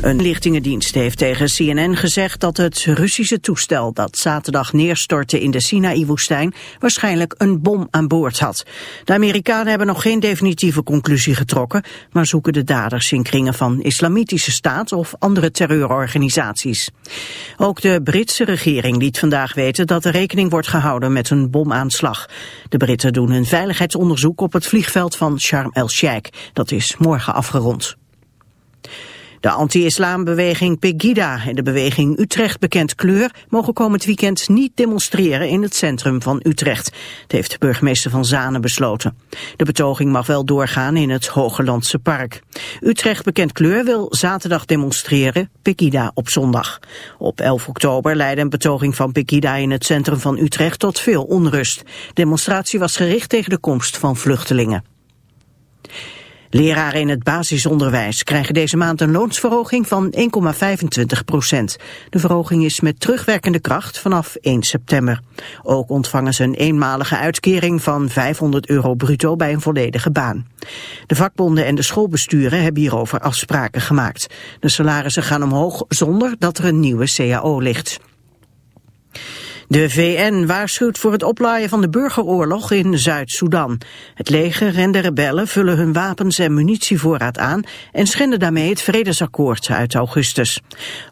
Een lichtingendienst heeft tegen CNN gezegd dat het Russische toestel dat zaterdag neerstortte in de Sinaï-woestijn waarschijnlijk een bom aan boord had. De Amerikanen hebben nog geen definitieve conclusie getrokken, maar zoeken de daders in kringen van islamitische staat of andere terreurorganisaties. Ook de Britse regering liet vandaag weten dat er rekening wordt gehouden met een bomaanslag. De Britten doen een veiligheidsonderzoek op het vliegveld van Sharm el-Sheikh. Dat is morgen afgerond. De anti-islambeweging Pegida en de beweging Utrecht Bekend Kleur mogen komend weekend niet demonstreren in het centrum van Utrecht. Dat heeft burgemeester Van Zanen besloten. De betoging mag wel doorgaan in het Hogelandse Park. Utrecht Bekend Kleur wil zaterdag demonstreren, Pegida op zondag. Op 11 oktober leidde een betoging van Pegida in het centrum van Utrecht tot veel onrust. De demonstratie was gericht tegen de komst van vluchtelingen. Leraren in het basisonderwijs krijgen deze maand een loonsverhoging van 1,25 procent. De verhoging is met terugwerkende kracht vanaf 1 september. Ook ontvangen ze een eenmalige uitkering van 500 euro bruto bij een volledige baan. De vakbonden en de schoolbesturen hebben hierover afspraken gemaakt. De salarissen gaan omhoog zonder dat er een nieuwe CAO ligt. De VN waarschuwt voor het oplaaien van de burgeroorlog in Zuid-Soedan. Het leger en de rebellen vullen hun wapens en munitievoorraad aan en schenden daarmee het vredesakkoord uit augustus.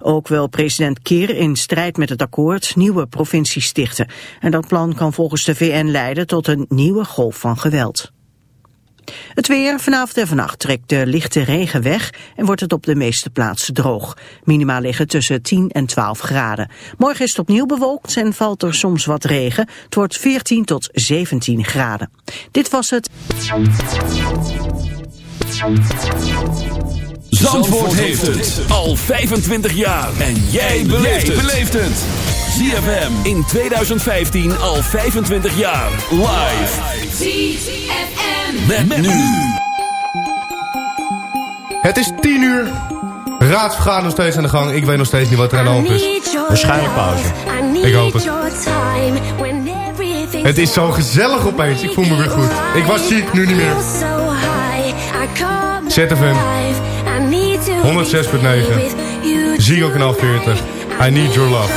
Ook wil president Kiir in strijd met het akkoord nieuwe provincies stichten. En dat plan kan volgens de VN leiden tot een nieuwe golf van geweld. Het weer, vanavond en vannacht trekt de lichte regen weg en wordt het op de meeste plaatsen droog. Minima liggen tussen 10 en 12 graden. Morgen is het opnieuw bewolkt en valt er soms wat regen. Het wordt 14 tot 17 graden. Dit was het. Zandvoort heeft het al 25 jaar. En jij beleeft het. ZFM in 2015 al 25 jaar. Live. ZFM. Met, nu. Het is 10 uur. Raadsvergadering nog steeds aan de gang. Ik weet nog steeds niet wat er aan de hand is. Waarschijnlijk pauze. Ik hoop het. Het is zo gezellig opeens. Ik voel me weer goed. Ik was ziek, nu niet meer. ZFM 106.9 Ziggo kanaal 40 I need your love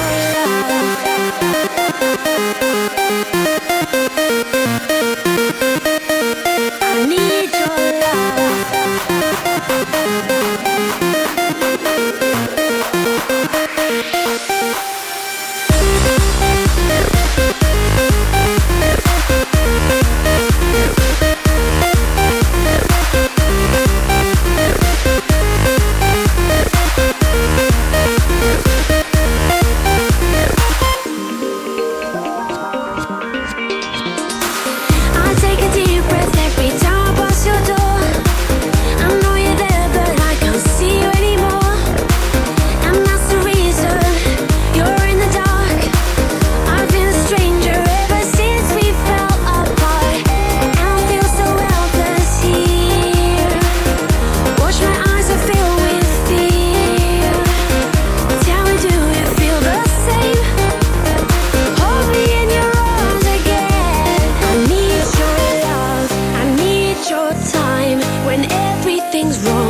something's wrong.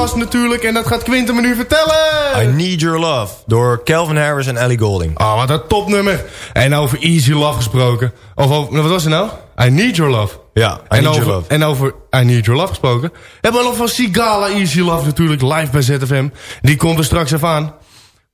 Was natuurlijk, en dat gaat Quinten me nu vertellen. I Need Your Love, door Calvin Harris en Ellie Golding. Oh, wat een topnummer. En over Easy Love gesproken. Of over, wat was het nou? I Need Your Love. Ja, I en Need over, Your Love. En over I Need Your Love gesproken. Hebben we nog van Sigala Easy Love natuurlijk live bij ZFM. Die komt er straks even aan.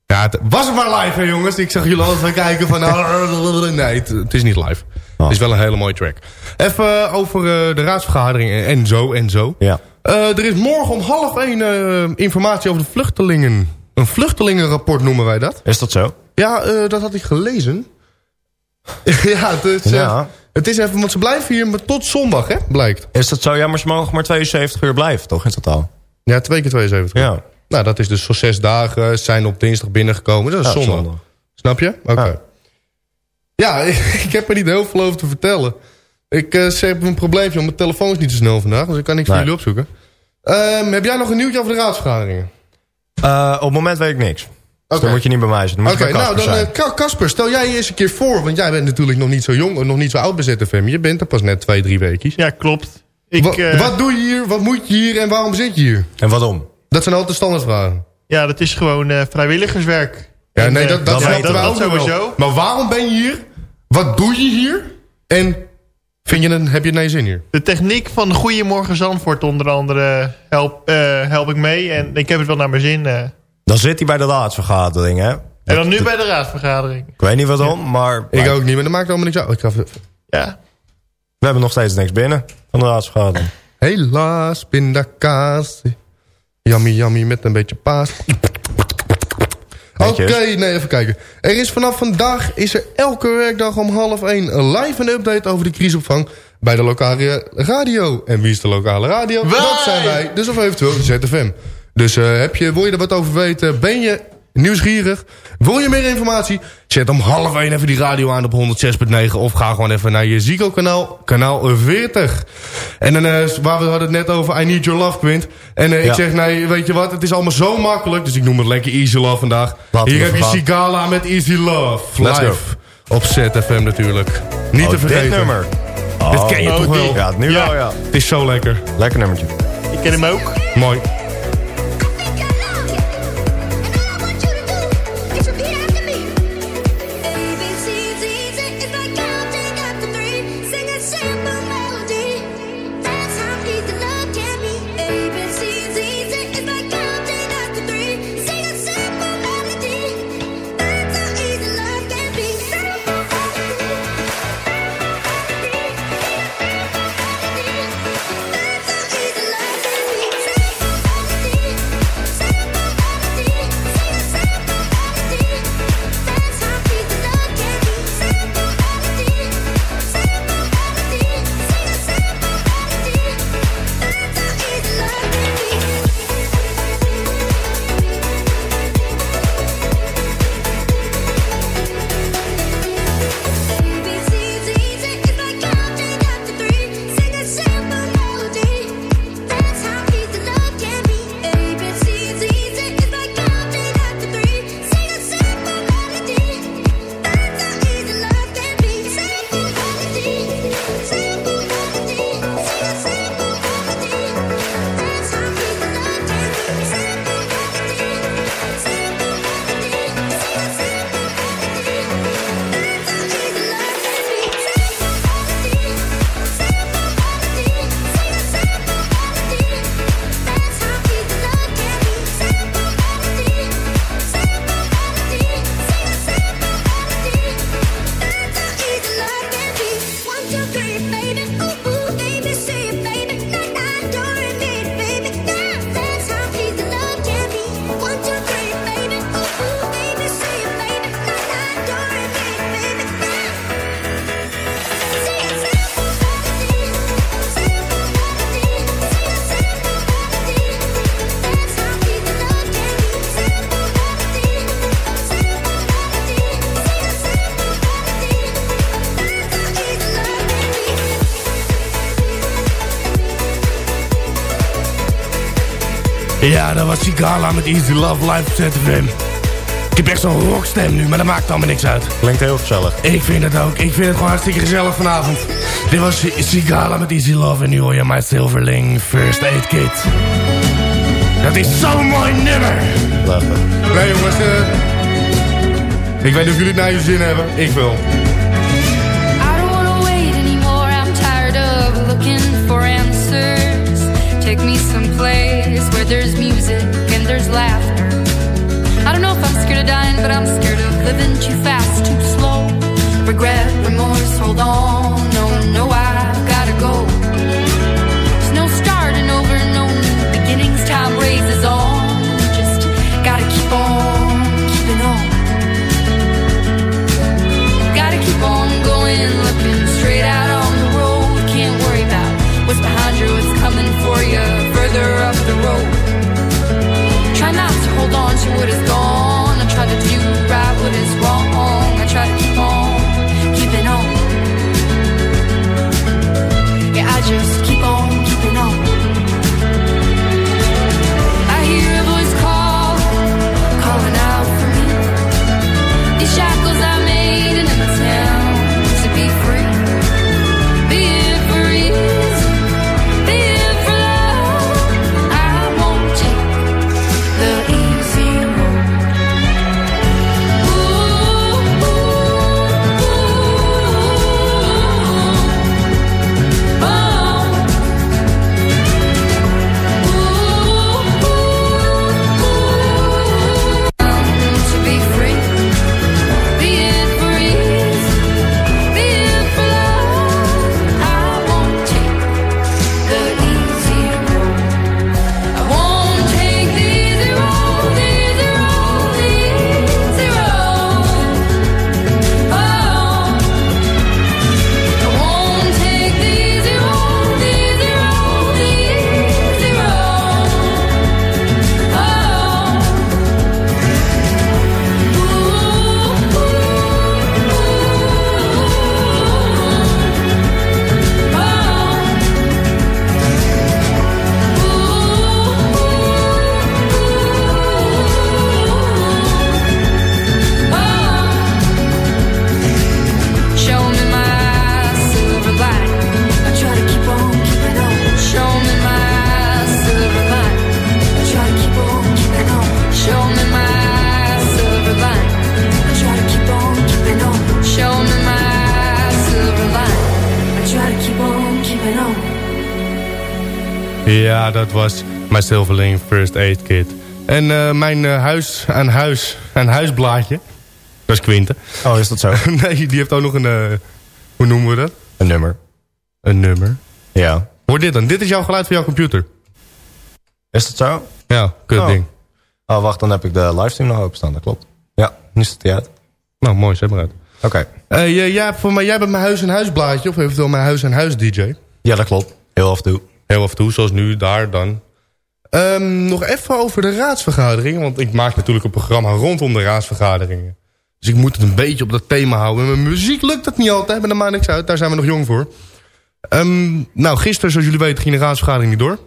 Ja, het was het maar live hè jongens. Ik zag jullie altijd kijken van... nou, nee, het, het is niet live. Het is wel een hele mooie track. Even over uh, de raadsvergadering en, en zo en zo. Ja. Uh, er is morgen om half één uh, informatie over de vluchtelingen. Een vluchtelingenrapport noemen wij dat. Is dat zo? Ja, dat had ik gelezen. ja, het is, ja. het is even... Want ze blijven hier maar tot zondag, hè? Blijkt. Is dat zo? Ja, maar ze mogen maar 72 uur blijven, toch? In totaal. Ja, twee keer 72 Ja. Nou, dat is dus voor zes dagen. Zijn op dinsdag binnengekomen. Dat is Ja, zondag. zondag. Snap je? Oké. Ja. Ja, ik heb er niet heel veel over te vertellen. Ik uh, heb een probleempje, want mijn telefoon is niet zo snel vandaag. Dus ik kan niks voor jullie opzoeken. Ehm, heb jij nog een nieuwtje over de raadsvergaderingen? Uh, op het moment weet ik niks. Dus Oké. dan moet je niet bij mij zitten. Dan Oké, nou Casper dan eh, Casper, stel jij je eens een keer voor. Want jij bent natuurlijk nog niet zo jong, nog niet zo oud bij ZFM. Je bent er pas net twee, drie weekjes. Ja, klopt. Ik, Wa- eh, Wat doe je hier? Wat moet je hier? En waarom zit je hier? En waarom? Dat zijn altijd de standaardvragen. Ja, dat is gewoon eh, vrijwilligerswerk. Ja, En, nee, eh, dat, dat, dat nog wel. sowieso. Maar waarom ben je hier? Wat doe je hier? En vind je een, heb je het naar je zin hier? De techniek van Goedemorgen Zandvoort onder andere help, eh, help ik mee. En ik heb het wel naar mijn zin. eh. Dan zit hij bij de raadsvergadering, hè? En dan nu bij de raadsvergadering. Ik weet niet waarom, maar... Ik maar ook niet, maar dat maakt allemaal niks uit. Ik ga even- Ja. we hebben nog steeds niks binnen van de raadsvergadering. Helaas, pindakaas. Yummy, yummy met een beetje paas. Oké, nee, even kijken. Er is vanaf vandaag is er elke werkdag om half één live een update over de crisisopvang bij de lokale radio. En wie is de lokale radio? Wij! Dat zijn wij, dus of eventueel ZFM. Dus eh, heb je, wil je er wat over weten? Ben je nieuwsgierig? Wil je meer informatie? Zet om half één even die radio aan op 106.9 of ga gewoon even naar je Zico kanaal, kanaal 40. En dan, eh, waar we hadden het net over, I Need Your Love, Quint. En eh, ik Ja. zeg, nee, weet je wat, het is allemaal zo makkelijk, dus ik noem het lekker Easy Love vandaag. Laten Hier we heb je. Sigala met Easy Love, Let's live. go. Op ZFM natuurlijk. Niet Oh, te vergeten. Dit nummer. Dit ken je Oh, toch die. wel? Ja, nu Ja. wel, ja. Het is zo lekker. Lekker nummertje. Ik ken hem ook. Mooi. Was Sigala met Easy Love live ZFM. Ik heb echt zo'n rockstem nu, maar dat maakt allemaal niks uit. Klinkt heel gezellig. Ik vind het ook. Ik vind het gewoon hartstikke gezellig vanavond. Dit was Sigala met Easy Love en nu hoor je My Silverling First Aid Kit. Dat is zo'n mooi nummer. Nee jongens, uh, ik weet niet of jullie het naar je zin hebben. Ik wil. I don't wanna wait anymore. I'm tired of looking for answers. Take me someplace where there's music but I'm scared of living too fast, dat was My Silverling First Aid Kit. En eh, mijn eh, huis aan huis aan huisblaadje. Dat is Quinten. Oh, is dat zo? nee, die heeft ook nog een... eh, hoe noemen we dat? Een nummer. Een nummer. Ja. Hoor dit dan. Dit is jouw geluid van jouw computer. Is dat zo? Ja, kut Oh. ding. Oh, wacht, dan heb ik de livestream nog openstaan. Dat klopt. Ja, nu staat hij uit. Nou, mooi. Zet maar uit. Oké. Jij, jij, hebt voor mij, jij bent mijn huis aan huisblaadje. Of eventueel mijn huis aan huis DJ. Ja, dat klopt. Heel af en toe. Heel af en toe, zoals nu, daar, dan. Ehm, nog even over de raadsvergaderingen. Want ik maak natuurlijk een programma rondom de raadsvergaderingen. Dus ik moet het een beetje op dat thema houden. Met mijn muziek lukt dat niet altijd, maar dat maakt niks uit. Daar zijn we nog jong voor. Ehm, nou, gisteren, zoals jullie weten, ging de raadsvergadering niet door.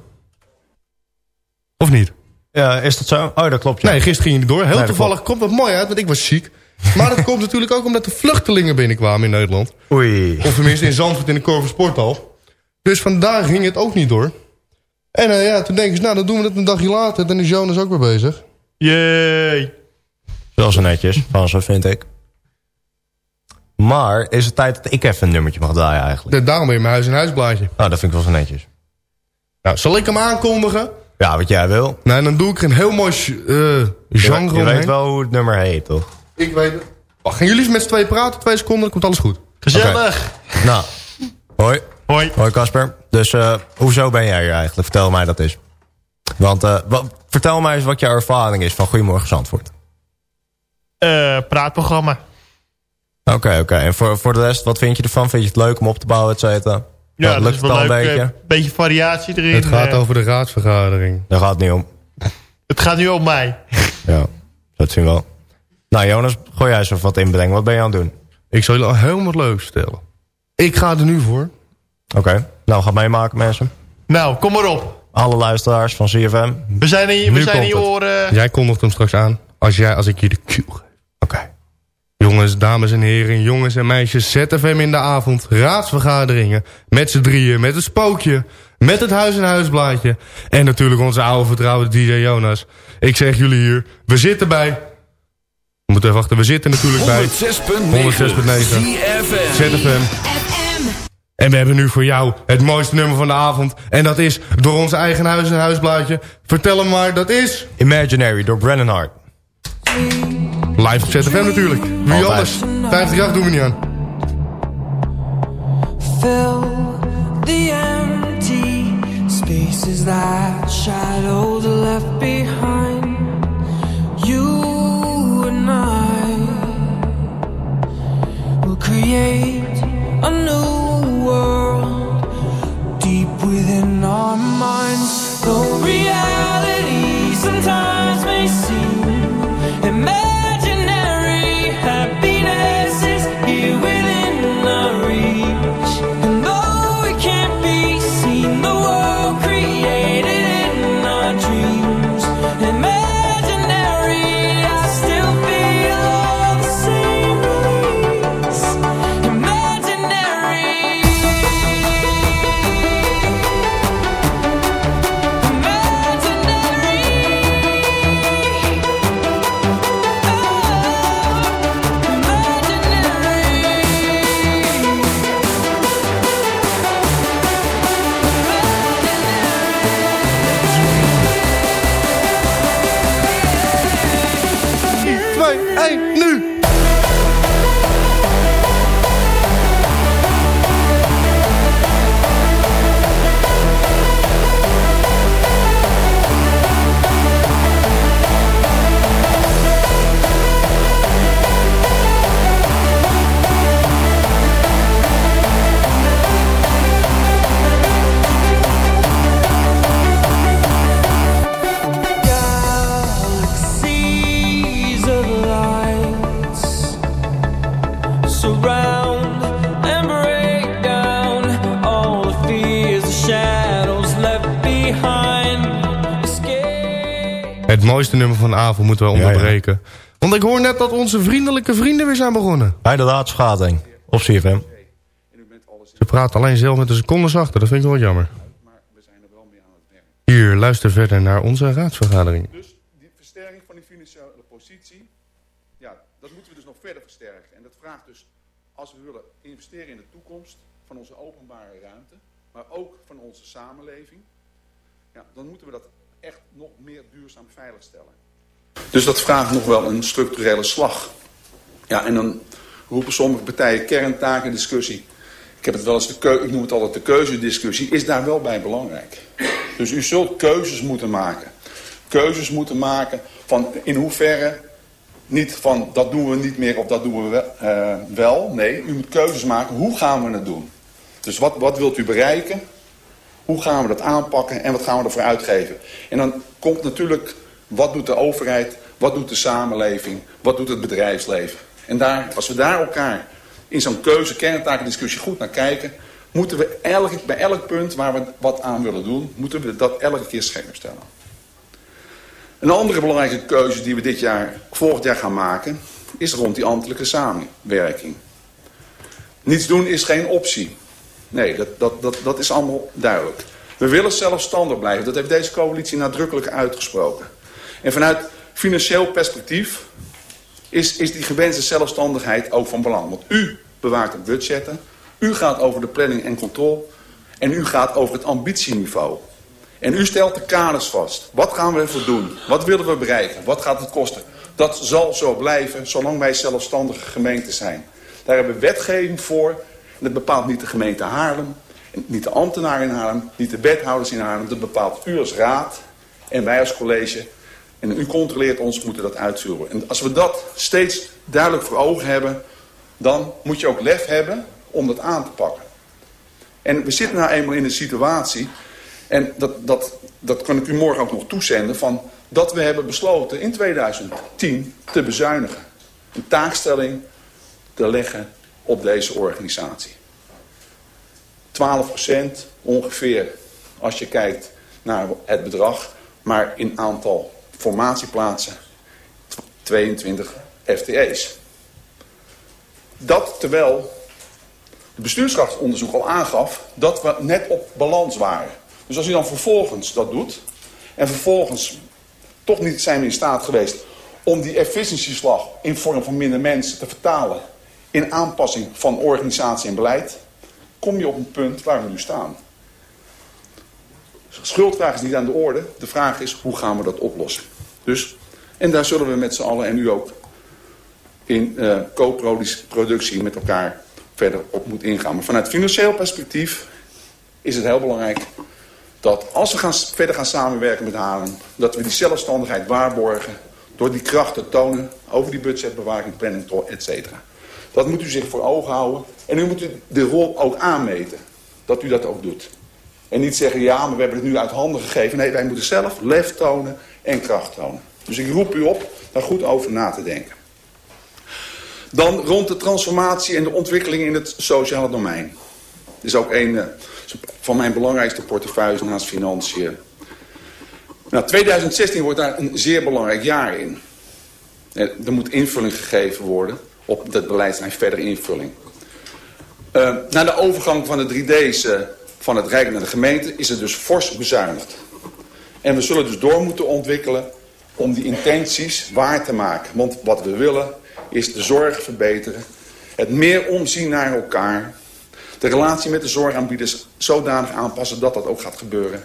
Of niet? Ja, is dat zo? Oh, dat klopt. Ja. Nee, gisteren ging hij niet door. Heel toevallig komt dat mooi uit, want ik was ziek. Maar dat komt natuurlijk ook omdat de vluchtelingen binnenkwamen in Nederland. Oei. Of tenminste in Zandvoort in de Corver Sporthal. Dus vandaar ging het ook niet door. En eh, ja, toen denken ze, nou dan doen we het een dagje later. Dan is Jonas ook weer bezig. Jee. Wel zo netjes, van zo vind ik. Maar is het tijd dat ik even een nummertje mag draaien eigenlijk? Daarom ben je mijn huis- en huisblaadje. Nou, dat vind ik wel zo netjes. Nou, zal ik hem aankondigen? Ja, wat jij wil. Nee, dan doe ik een heel mooi eh Je, genre je weet wel hoe het nummer heet, toch? Ik weet het. Wacht, gaan jullie eens met z'n twee praten? Twee seconden, dan komt alles goed. Gezellig. Nou, hoi. Hoi. Hoi Casper. Dus eh, hoezo ben jij hier eigenlijk? Vertel mij dat eens. Want eh, wat, vertel mij eens wat jouw ervaring is van Goedemorgen Zandvoort. Eh, praatprogramma. Oké, oké. En voor, voor de rest, wat vind je ervan? Vind je het leuk om op te bouwen, et cetera? Ja, Nou, dat lukt is het wel al leuk. een Een beetje? beetje variatie erin. Het gaat over de raadsvergadering. Daar gaat het niet om. Het gaat nu om mij. Ja, dat zien we wel. Nou Jonas, gooi jij eens even wat inbrengen. Wat ben je aan het doen? Ik zal jullie al heel wat leuks vertellen. Ik ga er nu voor. Oké, nou ga meemaken mensen. Nou, kom maar op. Alle luisteraars van CFM. We zijn in, we zijn in je komt het. oren. Jij kondigt hem straks aan. Als, jij, als ik je de cue geef. Oké. Jongens, dames en heren, jongens en meisjes, ZFM in de avond, raadsvergaderingen, met z'n drieën, met een spookje. Met het Huis en Huisblaadje. En natuurlijk onze oude vertrouwde DJ Jonas. Ik zeg jullie hier, we zitten bij... We moeten even wachten, we zitten natuurlijk bij... 106.9 ZFM. ZFM. En we hebben nu voor jou het mooiste nummer van de avond. En dat is door onze eigen Huis en Huisblaadje. Vertel hem maar, dat is... Imaginary door Brennan Hart. Live op ZFM natuurlijk. Wie anders? 50 jaar doen we niet aan. fill the empty spaces that shadows left behind. You and I will create a new no reality sometimes nummer van de avond moeten we Ja, ja. onderbreken. Want ik hoor net dat onze vriendelijke vrienden weer zijn begonnen. Bij de laatste vergadering. Op CFM. Ze praten alleen zelf met een seconde zachter, dat vind ik wel jammer. Hier, luister verder naar onze raadsvergadering. Dus die versterking van die financiële positie, ja, dat moeten we dus nog verder versterken. En dat vraagt dus, als we willen investeren in de toekomst van onze openbare ruimte, maar ook van onze samenleving, ja, dan moeten we dat echt nog meer duurzaam veiligstellen. Dus dat vraagt nog wel een structurele slag. Ja, en dan roepen sommige partijen kerntaken discussie. Ik heb het wel eens de keu ik noem het altijd de keuzediscussie, is daar wel bij belangrijk. Dus u zult keuzes moeten maken. Keuzes moeten maken van in hoeverre niet van dat doen we niet meer of dat doen we wel. eh, wel. Nee, u moet keuzes maken. Hoe gaan we het doen? Dus wat, wat wilt u bereiken? Hoe gaan we dat aanpakken en wat gaan we ervoor uitgeven? En dan komt natuurlijk, wat doet de overheid, wat doet de samenleving, wat doet het bedrijfsleven? En daar, als we daar elkaar in zo'n keuze, kerntakendiscussie goed naar kijken, moeten we bij elk punt waar we wat aan willen doen, moeten we dat elke keer scherp stellen. Een andere belangrijke keuze die we dit jaar, volgend jaar gaan maken, is rond die ambtelijke samenwerking. Niets doen is geen optie. Nee, dat, dat, dat, dat is allemaal duidelijk. We willen zelfstandig blijven. Dat heeft deze coalitie nadrukkelijk uitgesproken. En vanuit financieel perspectief is, is die gewenste zelfstandigheid ook van belang. Want u bewaart het budgetten. U gaat over de planning en controle. En u gaat over het ambitieniveau. En u stelt de kaders vast. Wat gaan we ervoor doen? Wat willen we bereiken? Wat gaat het kosten? Dat zal zo blijven zolang wij zelfstandige gemeenten zijn. Daar hebben we wetgeving voor. Dat bepaalt niet de gemeente Haarlem. Niet de ambtenaren in Haarlem. Niet de wethouders in Haarlem. Dat bepaalt u als raad. En wij als college. En u controleert ons, moeten dat uitvoeren. En als we dat steeds duidelijk voor ogen hebben... dan moet je ook lef hebben om dat aan te pakken. En we zitten nou eenmaal in een situatie... en dat, dat, dat kan ik u morgen ook nog toezenden... Van dat we hebben besloten in 2010 te bezuinigen. Een taakstelling te leggen op deze organisatie. 12% ongeveer als je kijkt naar het bedrag... maar in aantal formatieplaatsen 22 FTE's. Dat terwijl het bestuurskrachtonderzoek al aangaf dat we net op balans waren. Dus als u dan vervolgens dat doet... en vervolgens toch niet zijn we in staat geweest... om die efficiëntieslag in vorm van minder mensen te vertalen... in aanpassing van organisatie en beleid... kom je op een punt waar we nu staan. Schuldvraag is niet aan de orde. De vraag is, hoe gaan we dat oplossen? Dus, en daar zullen we met z'n allen en u ook in uh, co-productie met elkaar verder op moeten ingaan. Maar vanuit financieel perspectief is het heel belangrijk dat als we gaan, verder gaan samenwerken met Haarlem... dat we die zelfstandigheid waarborgen door die kracht te tonen over die budgetbewaking, planning, et cetera. Dat moet u zich voor ogen houden. En u moet u de rol ook aanmeten. Dat u dat ook doet. En niet zeggen, ja, maar we hebben het nu uit handen gegeven. Nee, wij moeten zelf lef tonen en kracht tonen. Dus ik roep u op daar goed over na te denken. Dan rond de transformatie en de ontwikkeling in het sociale domein. Dat is ook een uh, van mijn belangrijkste portefeuilles naast financiën. Nou, 2016 wordt daar een zeer belangrijk jaar in. Er moet invulling gegeven worden op dat beleidslijn verder invulling. Uh, na de overgang van de 3D's uh, van het Rijk naar de gemeente is het dus fors bezuinigd. En we zullen dus door moeten ontwikkelen om die intenties waar te maken. Want wat we willen is de zorg verbeteren. Het meer omzien naar elkaar. De relatie met de zorgaanbieders zodanig aanpassen dat dat ook gaat gebeuren.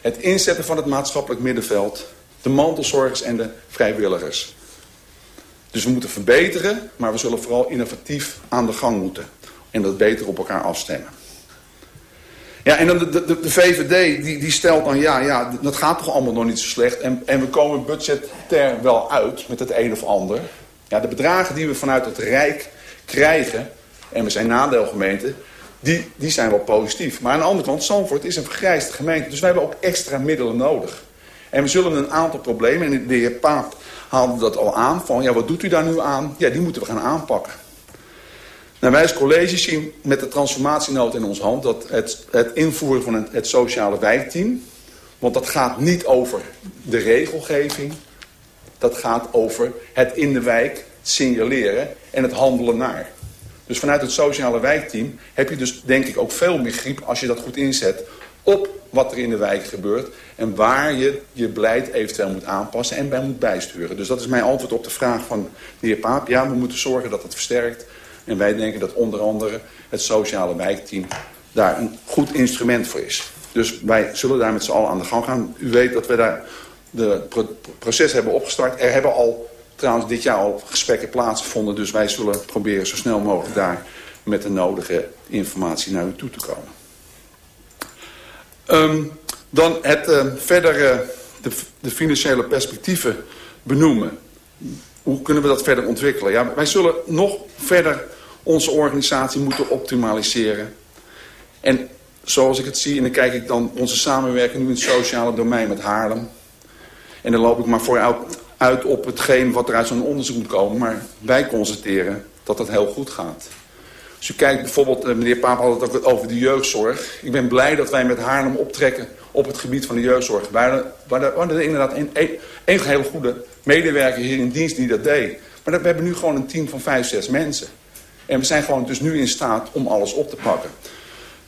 Het inzetten van het maatschappelijk middenveld. De mantelzorgers en de vrijwilligers. Dus we moeten verbeteren, maar we zullen vooral innovatief aan de gang moeten. En dat beter op elkaar afstemmen. Ja, en dan de, de, de VVD die, die stelt dan, ja, ja, dat gaat toch allemaal nog niet zo slecht. En, en we komen budgetair wel uit met het een of ander. Ja, de bedragen die we vanuit het Rijk krijgen, en we zijn nadeelgemeente, die, die zijn wel positief. Maar aan de andere kant, Zandvoort is een vergrijsde gemeente, dus wij hebben ook extra middelen nodig. En we zullen een aantal problemen, en de heer Paap haalde dat al aan, van ja, wat doet u daar nu aan? Ja, die moeten we gaan aanpakken. Nou, wij als college zien met de transformatienood in ons hand... dat het, het invoeren van het, het sociale wijkteam... want dat gaat niet over de regelgeving... dat gaat over het in de wijk signaleren en het handelen naar. Dus vanuit het sociale wijkteam heb je dus denk ik ook veel meer grip... als je dat goed inzet op wat er in de wijk gebeurt... en waar je je beleid eventueel moet aanpassen en bij moet bijsturen. Dus dat is mijn antwoord op de vraag van de heer Paap. Ja, we moeten zorgen dat het versterkt... En wij denken dat onder andere het sociale wijkteam daar een goed instrument voor is. Dus wij zullen daar met z'n allen aan de gang gaan. U weet dat we daar de proces hebben opgestart. Er hebben al trouwens dit jaar al gesprekken plaatsgevonden. Dus wij zullen proberen zo snel mogelijk daar met de nodige informatie naar u toe te komen. Um, dan het uh, verder uh, de, de financiële perspectieven benoemen. Hoe kunnen we dat verder ontwikkelen? Ja, wij zullen nog verder onze organisatie moeten optimaliseren. En zoals ik het zie, en dan kijk ik dan onze samenwerking nu in het sociale domein met Haarlem. En dan loop ik maar vooruit uit op hetgeen wat er uit zo'n onderzoek moet komen. Maar wij constateren dat dat heel goed gaat. Als u kijkt bijvoorbeeld, eh, meneer Paap had het ook over de jeugdzorg. Ik ben blij dat wij met Haarlem optrekken op het gebied van de jeugdzorg. Waar er inderdaad een, een, hele goede medewerker hier in dienst die dat deed. Maar we hebben nu gewoon een team van vijf, zes mensen. En we zijn gewoon dus nu in staat om alles op te pakken.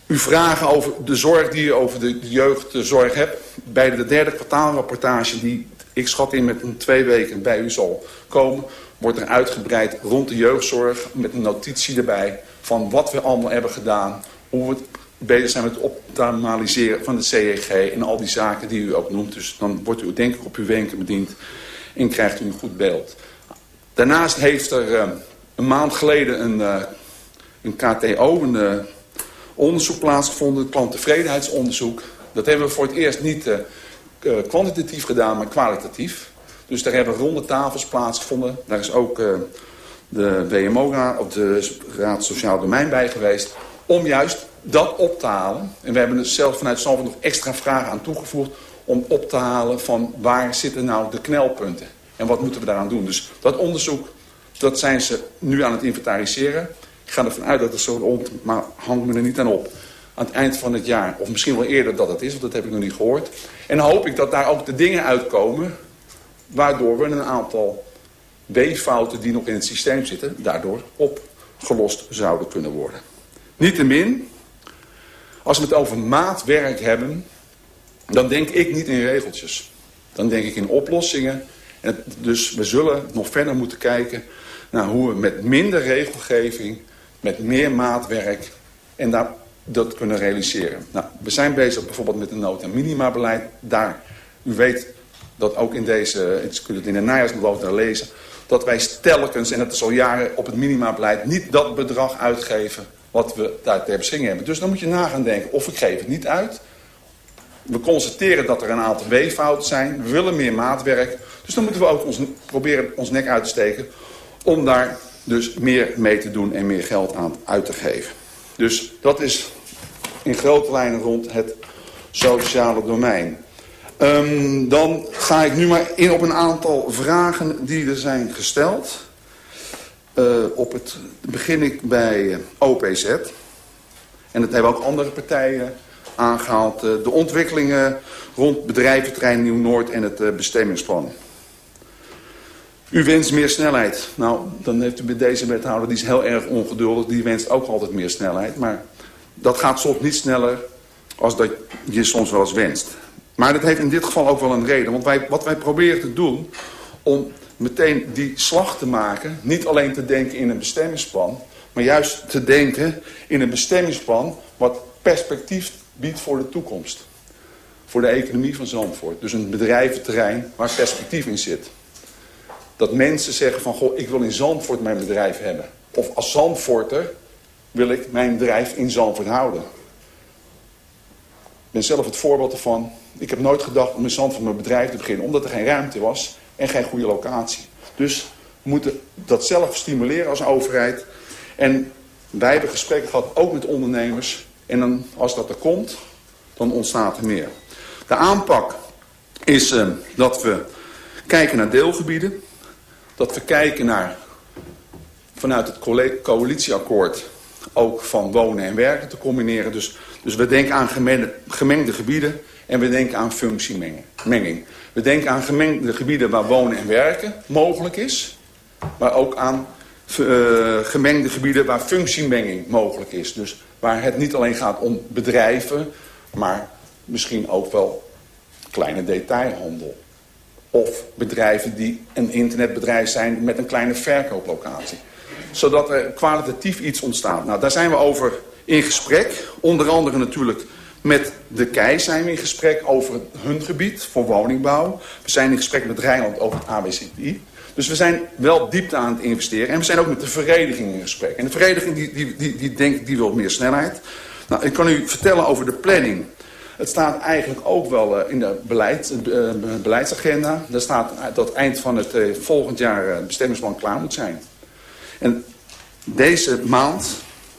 U vragen over de zorg die u over de jeugdzorg hebt. Bij de derde kwartaalrapportage die ik schat in met een twee weken bij u zal komen... wordt er uitgebreid rond de jeugdzorg met een notitie erbij... van wat we allemaal hebben gedaan, hoe we bezig zijn met het optimaliseren van de CEG... en al die zaken die u ook noemt. Dus dan wordt u denk ik op uw wenken bediend en krijgt u een goed beeld. Daarnaast heeft er... Uh, een maand geleden een, uh, een KTO, een uh, onderzoek plaatsgevonden, klanttevredenheidsonderzoek. Dat hebben we voor het eerst niet kwantitatief gedaan, maar kwalitatief. Dus daar hebben ronde tafels plaatsgevonden. Daar is ook de WMO-raad, of de Raad Sociaal Domein bij geweest. Om juist dat op te halen. En we hebben er zelf vanuit Zandvoort nog extra vragen aan toegevoegd. Om op te halen van waar zitten nou de knelpunten. En wat moeten we daaraan doen. Dus dat onderzoek dat zijn ze nu aan het inventariseren. Ik ga ervan uit dat het zo rond, maar hang me er niet aan op. Aan het eind van het jaar, of misschien wel eerder dat het is, want dat heb ik nog niet gehoord. En dan hoop ik dat daar ook de dingen uitkomen... waardoor we een aantal weeffouten die nog in het systeem zitten... daardoor opgelost zouden kunnen worden. Niettemin, als we het over maatwerk hebben... dan denk ik niet in regeltjes. Dan denk ik in oplossingen. En dus we zullen nog verder moeten kijken naar hoe we met minder regelgeving, met meer maatwerk en daar, dat kunnen realiseren. Nou, we zijn bezig bijvoorbeeld met een nood- en minimabeleid. Daar, u weet dat ook in deze, het kunt het in de najaarsnota lezen, dat wij telkens, en dat is al jaren op het minimabeleid, niet dat bedrag uitgeven wat we daar ter beschikking hebben. Dus dan moet je na gaan denken, of ik geef het niet uit, we constateren dat er een aantal weeffouten zijn. We willen meer maatwerk. Dus dan moeten we ook ons, proberen ons nek uit te steken. Om daar dus meer mee te doen en meer geld aan uit te geven. Dus dat is in grote lijnen rond het sociale domein. Ehm, dan ga ik nu maar in op een aantal vragen die er zijn gesteld. Eh, op het begin ik bij eh, OPZ. En dat hebben ook andere partijen aangehaald. Eh, de ontwikkelingen rond bedrijventerrein Nieuw-Noord en het eh, bestemmingsplan. U wenst meer snelheid. Nou, dan heeft u bij deze wethouder, die is heel erg ongeduldig. Die wenst ook altijd meer snelheid. Maar dat gaat soms niet sneller als dat je soms wel eens wenst. Maar dat heeft in dit geval ook wel een reden. Want wij, wat wij proberen te doen om meteen die slag te maken... niet alleen te denken in een bestemmingsplan... maar juist te denken in een bestemmingsplan... wat perspectief biedt voor de toekomst. Voor de economie van Zandvoort. Dus een bedrijventerrein waar perspectief in zit. Dat mensen zeggen van, goh, ik wil in Zandvoort mijn bedrijf hebben. Of als Zandvoorter wil ik mijn bedrijf in Zandvoort houden. Ik ben zelf het voorbeeld ervan. Ik heb nooit gedacht om in Zandvoort mijn bedrijf te beginnen. Omdat er geen ruimte was en geen goede locatie. Dus we moeten dat zelf stimuleren als overheid. En wij hebben gesprekken gehad, ook met ondernemers. En dan, als dat er komt, dan ontstaat er meer. De aanpak is eh, dat we kijken naar deelgebieden. Dat we kijken naar, vanuit het coalitieakkoord, ook van wonen en werken te combineren. Dus, dus we denken aan gemengde, gebieden en we denken aan functiemenging. We denken aan gemengde gebieden waar wonen en werken mogelijk is. Maar ook aan eh, gemengde gebieden waar functiemenging mogelijk is. Dus waar het niet alleen gaat om bedrijven, maar misschien ook wel kleine detailhandel. Of bedrijven die een internetbedrijf zijn met een kleine verkooplocatie. Zodat er kwalitatief iets ontstaat. Nou, daar zijn we over in gesprek. Onder andere natuurlijk met de KEI zijn we in gesprek over hun gebied voor woningbouw. We zijn in gesprek met Rijnland over het ABCI. Dus we zijn wel diepte aan het investeren. En we zijn ook met de vereniging in gesprek. En de vereniging die, die, die, die denkt, die wil meer snelheid. Nou, ik kan u vertellen over de planning. Het staat eigenlijk ook wel uh, in de beleid, uh, beleidsagenda. Daar staat dat eind van het volgend jaar bestemmingsplan klaar moet zijn. En deze maand,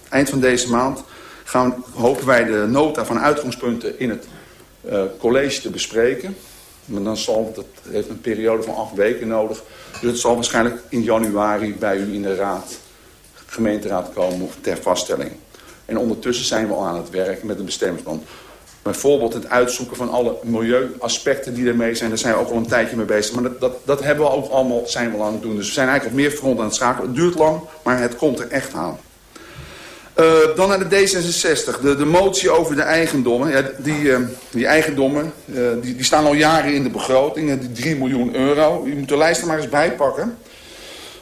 eind van deze maand, gaan, hopen wij de nota van uitgangspunten in het college te bespreken. Maar dan zal, dat heeft een periode van acht weken nodig. Dus het zal waarschijnlijk in januari bij u in de raad, gemeenteraad komen ter vaststelling. En ondertussen zijn we al aan het werken met een bestemmingsplan. Bijvoorbeeld het uitzoeken van alle milieuaspecten die ermee zijn. Daar zijn we ook al een tijdje mee bezig. Maar dat, dat, dat hebben we ook allemaal zijn we aan het doen. Dus we zijn eigenlijk op meer fronten aan het schakelen. Het duurt lang, maar het komt er echt aan. Uh, dan naar de D66. De, de motie over de eigendommen. Ja, die, uh, die eigendommen uh, die, die staan al jaren in de begroting. Die 3 miljoen euro. U moet de lijst er maar eens bijpakken.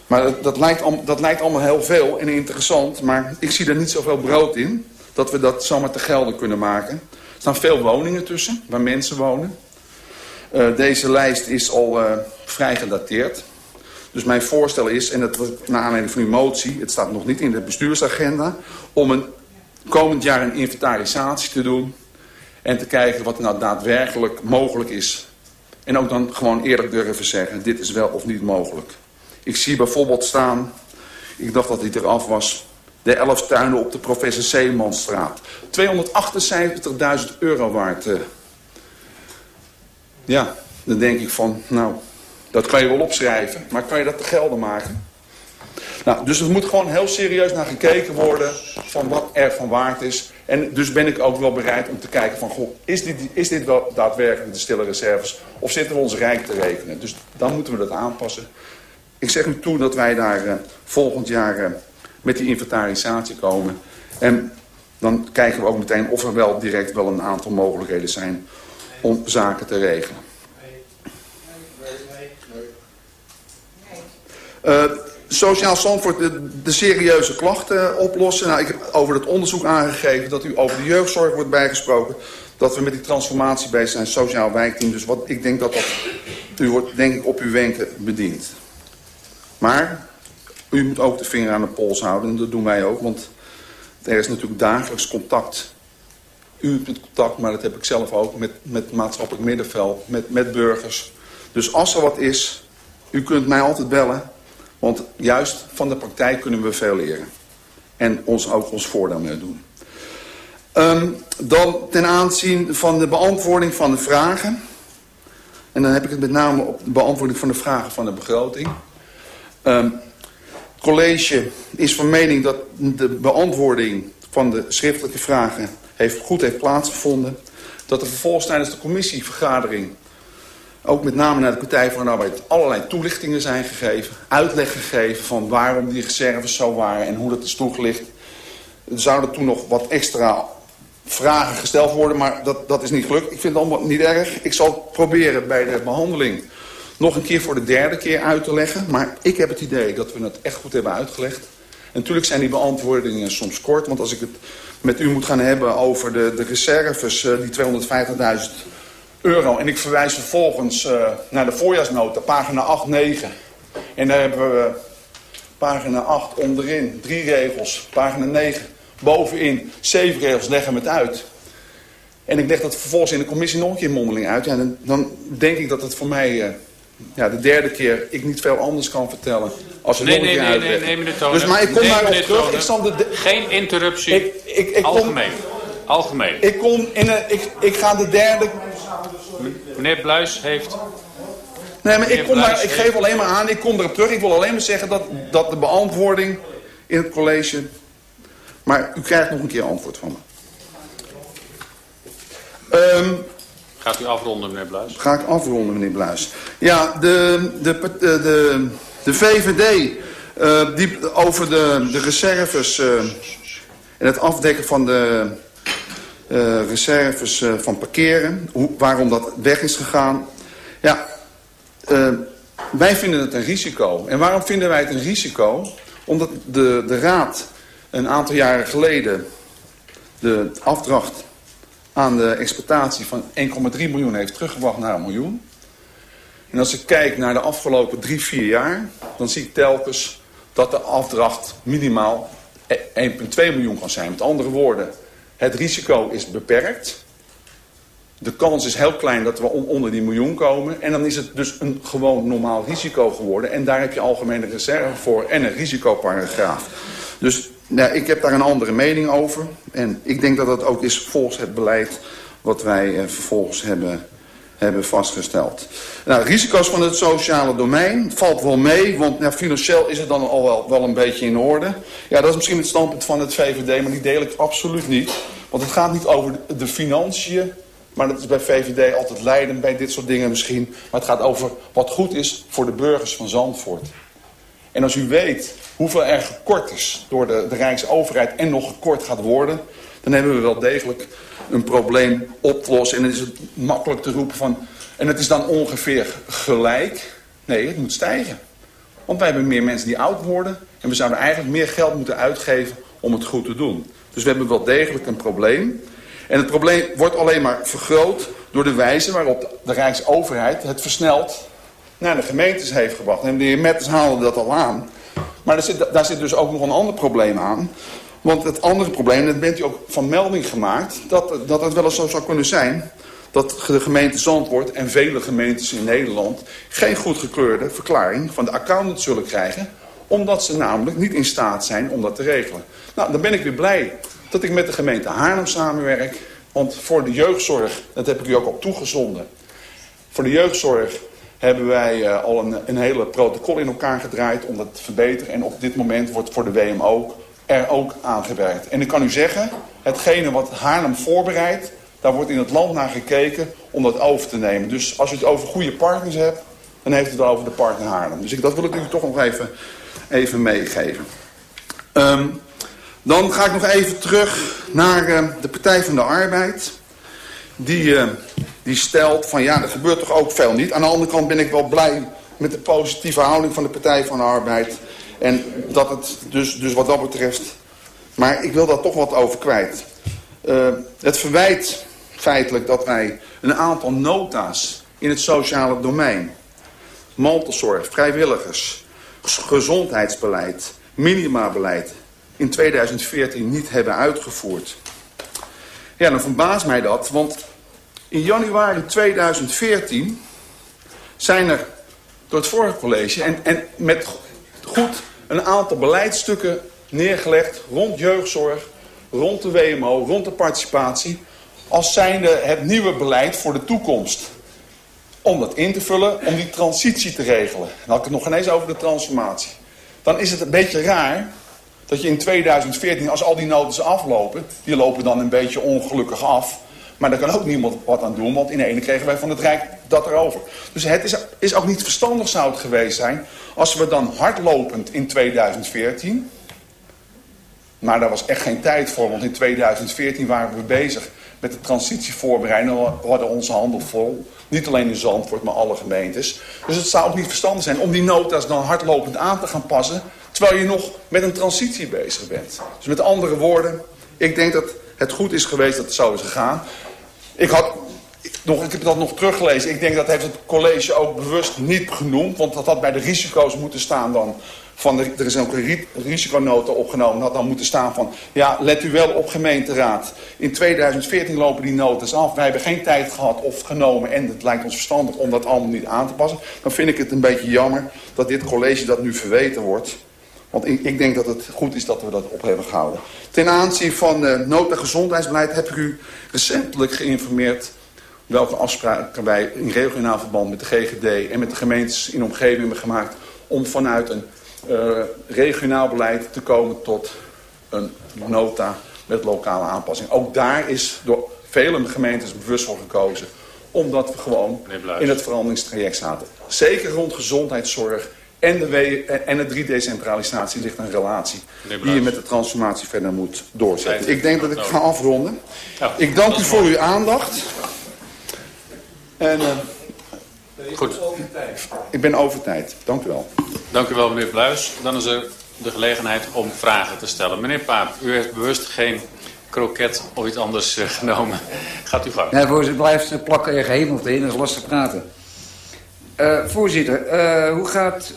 Maar dat, dat, lijkt, dat lijkt allemaal heel veel en interessant. Maar ik zie er niet zoveel brood in. Dat we dat zomaar te gelden kunnen maken. Staan veel woningen tussen, waar mensen wonen. Uh, deze lijst is al uh, vrij gedateerd. Dus mijn voorstel is, en dat was naar aanleiding van uw motie... het staat nog niet in de bestuursagenda... om een, komend jaar een inventarisatie te doen... en te kijken wat nou daadwerkelijk mogelijk is. En ook dan gewoon eerlijk durven zeggen... dit is wel of niet mogelijk. Ik zie bijvoorbeeld staan... ik dacht dat hij eraf was... De elf tuinen op de professor Zeemanstraat. 278.000 euro waard. Uh. Ja, dan denk ik van, nou, dat kan je wel opschrijven. Maar kan je dat te gelden maken? Nou, dus er moet gewoon heel serieus naar gekeken worden van wat er van waard is. En dus ben ik ook wel bereid om te kijken van, goh, is dit, is dit wel daadwerkelijk de stille reserves? Of zitten we ons rijk te rekenen? Dus dan moeten we dat aanpassen. Ik zeg u toe dat wij daar uh, volgend jaar... Uh, met die inventarisatie komen. En dan kijken we ook meteen of er wel direct wel een aantal mogelijkheden zijn om zaken te regelen. Eh, Sociaal Zandvoort de, de serieuze klachten oplossen. Nou, ik heb over het onderzoek aangegeven dat u over de jeugdzorg wordt bijgesproken. Dat we met die transformatie bezig zijn, sociaal wijkteam. Dus wat, ik denk dat dat, u wordt denk ik op uw wenken bediend. Maar u moet ook de vinger aan de pols houden. En dat doen wij ook, want er is natuurlijk dagelijks contact. U hebt het contact, maar dat heb ik zelf ook met, met maatschappelijk middenveld, met, met burgers. Dus als er wat is, u kunt mij altijd bellen. Want juist van de praktijk kunnen we veel leren. En ons ook ons voordeel mee doen. Um, dan ten aanzien van de beantwoording van de vragen. En dan heb ik het met name op de beantwoording van de vragen van de begroting. Het college is van mening dat de beantwoording van de schriftelijke vragen heeft, goed heeft plaatsgevonden. Dat er vervolgens tijdens de commissievergadering ook met name naar de Partij voor de Arbeid allerlei toelichtingen zijn gegeven. Uitleg gegeven van waarom die reserves zo waren en hoe dat is toegelicht. Er zouden toen nog wat extra vragen gesteld worden, maar dat, dat is niet gelukt. Ik vind het allemaal niet erg. Ik zal proberen bij de behandeling nog een keer voor de derde keer uit te leggen. Maar ik heb het idee dat we het echt goed hebben uitgelegd. En natuurlijk zijn die beantwoordingen soms kort. Want als ik het met u moet gaan hebben over de, de reserves, uh, die 250.000 euro. En ik verwijs vervolgens uh, naar de voorjaarsnota, pagina 8, 9. En daar hebben we pagina 8 onderin, drie regels. Pagina 9 bovenin, zeven regels, leggen we het uit. En ik leg dat vervolgens in de commissie nog een keer mondeling uit. Ja, dan, dan denk ik dat het voor mij uh, ja, de derde keer ik niet veel anders kan vertellen. Als nee, nog een nee, nee, nee, nee, meneer Tonen. Dus maar ik kom Nee, daarop terug. Ik zal de, de- Geen interruptie. ik, ik, ik kom, Algemeen. Algemeen. ik kom in een, ik, ik ga de derde Meneer Bluis heeft... Nee, maar ik, kom daar, ik geef alleen maar aan, ik kom erop terug. Ik wil alleen maar zeggen dat, dat de beantwoording in het college... Maar u krijgt nog een keer antwoord van me. Ehm, Gaat u afronden, meneer Bluis? ga ik afronden, meneer Bluis. Ja, de, de, de, de, de VVD eh, die over de, de reserves eh, en het afdekken van de eh, reserves eh, van parkeren, waarom dat weg is gegaan. Ja, eh, wij vinden het een risico. En waarom vinden wij het een risico? Omdat de, de Raad een aantal jaren geleden de afdracht aan de exploitatie van 1,3 miljoen heeft teruggebracht naar een miljoen. En als ik kijk naar de afgelopen drie, vier jaar, dan zie ik telkens dat de afdracht minimaal 1,2 miljoen kan zijn. Met andere woorden, het risico is beperkt. De kans is heel klein dat we on- onder die miljoen komen. En dan is het dus een gewoon normaal risico geworden. En daar heb je algemene reserve voor en een risicoparagraaf. Dus nou, ik heb daar een andere mening over. En ik denk dat dat ook is volgens het beleid wat wij eh, vervolgens hebben, hebben vastgesteld. Nou, risico's van het sociale domein valt wel mee, want nou, financieel is het dan al wel, wel een beetje in orde. Ja, dat is misschien het standpunt van het VVD, maar die deel ik absoluut niet. Want het gaat niet over de, de financiën, maar dat is bij VVD altijd leidend bij dit soort dingen misschien. Maar het gaat over wat goed is voor de burgers van Zandvoort. En als u weet hoeveel er gekort is door de, de Rijksoverheid en nog gekort gaat worden... dan hebben we wel degelijk een probleem op te lossen. En dan is het makkelijk te roepen van... en het is dan ongeveer gelijk. Nee, het moet stijgen. Want wij hebben meer mensen die oud worden... en we zouden eigenlijk meer geld moeten uitgeven om het goed te doen. Dus we hebben wel degelijk een probleem. En het probleem wordt alleen maar vergroot door de wijze waarop de Rijksoverheid het versneld naar de gemeentes heeft gebracht. En de heer Metters haalde dat al aan. Maar daar zit, daar zit dus ook nog een ander probleem aan. Want het andere probleem, dat bent u ook van melding gemaakt... dat, dat het wel eens zo zou kunnen zijn... dat de gemeente Zandvoort en vele gemeentes in Nederland... geen goed gekleurde verklaring van de accountant zullen krijgen... omdat ze namelijk niet in staat zijn om dat te regelen. Nou, dan ben ik weer blij dat ik met de gemeente Haarlem samenwerk... want voor de jeugdzorg, dat heb ik u ook al toegezonden... voor de jeugdzorg hebben wij uh, al een, een hele protocol in elkaar gedraaid om dat te verbeteren. En op dit moment wordt voor de WMO er ook aangewerkt. En ik kan u zeggen, hetgene wat Haarlem voorbereidt, daar wordt in het land naar gekeken om dat over te nemen. Dus als u het over goede partners hebt, dan heeft het over de partner Haarlem. Dus ik, dat wil ik u toch nog even, even meegeven. Um, dan ga ik nog even terug naar uh, de Partij van de Arbeid. Die uh, die stelt van ja, er gebeurt toch ook veel niet. Aan de andere kant ben ik wel blij met de positieve houding van de Partij van de Arbeid. En dat het dus, dus wat dat betreft... Maar ik wil daar toch wat over kwijt. Uh, het verwijt feitelijk dat wij een aantal nota's in het sociale domein... mantelzorg, vrijwilligers, gezondheidsbeleid, minimabeleid... in 2014 niet hebben uitgevoerd. Ja, dan verbaast mij dat, want in januari 2014 zijn er door het vorige college... en, en met goed een aantal beleidsstukken neergelegd rond jeugdzorg, rond de WMO, rond de participatie... als zijnde het nieuwe beleid voor de toekomst. Om dat in te vullen, om die transitie te regelen. Dan had ik het nog ineens over de transformatie. Dan is het een beetje raar dat je in 2014, als al die noten aflopen... die lopen dan een beetje ongelukkig af... Maar daar kan ook niemand wat aan doen, want in ene kregen wij van het Rijk dat erover. Dus het is, is ook niet verstandig zou het geweest zijn als we dan hardlopend in 2014... Maar daar was echt geen tijd voor, want in 2014 waren we bezig met de transitie voorbereiden. We hadden onze handen vol. Niet alleen in Zandvoort, maar alle gemeentes. Dus het zou ook niet verstandig zijn om die nota's dan hardlopend aan te gaan passen... terwijl je nog met een transitie bezig bent. Dus met andere woorden, ik denk dat het goed is geweest dat het zo is gegaan. Ik had nog, ik heb dat nog teruggelezen. Ik denk dat heeft het college ook bewust niet genoemd. Want dat had bij de risico's moeten staan dan. Van er is ook een risiconota opgenomen. had dan moeten staan van... Ja, let u wel op gemeenteraad. In 2014 lopen die notas af. Wij hebben geen tijd gehad of genomen. En het lijkt ons verstandig om dat allemaal niet aan te passen. Dan vind ik het een beetje jammer dat dit college dat nu verweten wordt. Want ik, ik denk dat het goed is dat we dat op hebben gehouden. Ten aanzien van uh, nota gezondheidsbeleid heb ik u recentelijk geïnformeerd welke afspraken wij in regionaal verband met de GGD en met de gemeentes in de omgeving hebben gemaakt om vanuit een uh, regionaal beleid te komen tot een nota met lokale aanpassing. Ook daar is door vele gemeentes bewust voor gekozen omdat we gewoon in het veranderingstraject zaten. Zeker rond gezondheidszorg en de, w en de 3D-centralisatie ligt een relatie die je met de transformatie verder moet doorzetten. Ik denk dat ik ga afronden. Ik dank u voor uw aandacht. En uh, Goed. ik ben over tijd. Dank u wel. Dank u wel, meneer Bluis. Dan is er de gelegenheid om vragen te stellen. Meneer Paap, u heeft bewust geen kroket of iets anders uh, genomen. Gaat u gang. Nee, voorzitter, blijft plakken er gehemeld in. Dat is lastig praten. Uh, voorzitter, uh, hoe gaat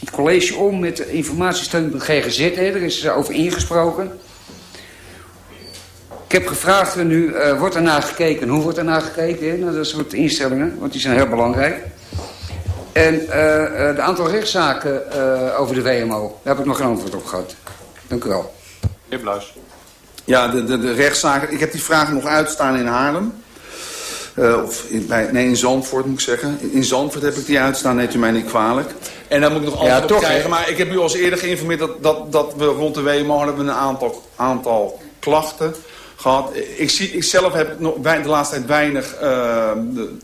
het college om met de informatiesteun van GGZ? Hè? Er is over ingesproken. Ik heb gevraagd nu, uh, wordt er naar gekeken? Hoe wordt er naar gekeken? Hè? Nou, dat soort instellingen, want die zijn heel belangrijk. En uh, de aantal rechtszaken uh, over de WMO, daar heb ik nog geen antwoord op gehad. Dank u wel. Heer Bluis. Ja, de, de, de rechtszaken. Ik heb die vragen nog uitstaan in Haarlem. Uh, of in, bij, nee, in Zandvoort moet ik zeggen. In Zandvoort heb ik die uitstaan, neemt u mij niet kwalijk. En dan moet ik nog antwoord ja, toch, krijgen. He? Maar ik heb u al eens eerder geïnformeerd dat, dat, dat we rond de WMO we een aantal, aantal klachten gehad. Ik, zie, ik zelf heb nog, de laatste tijd weinig uh, de,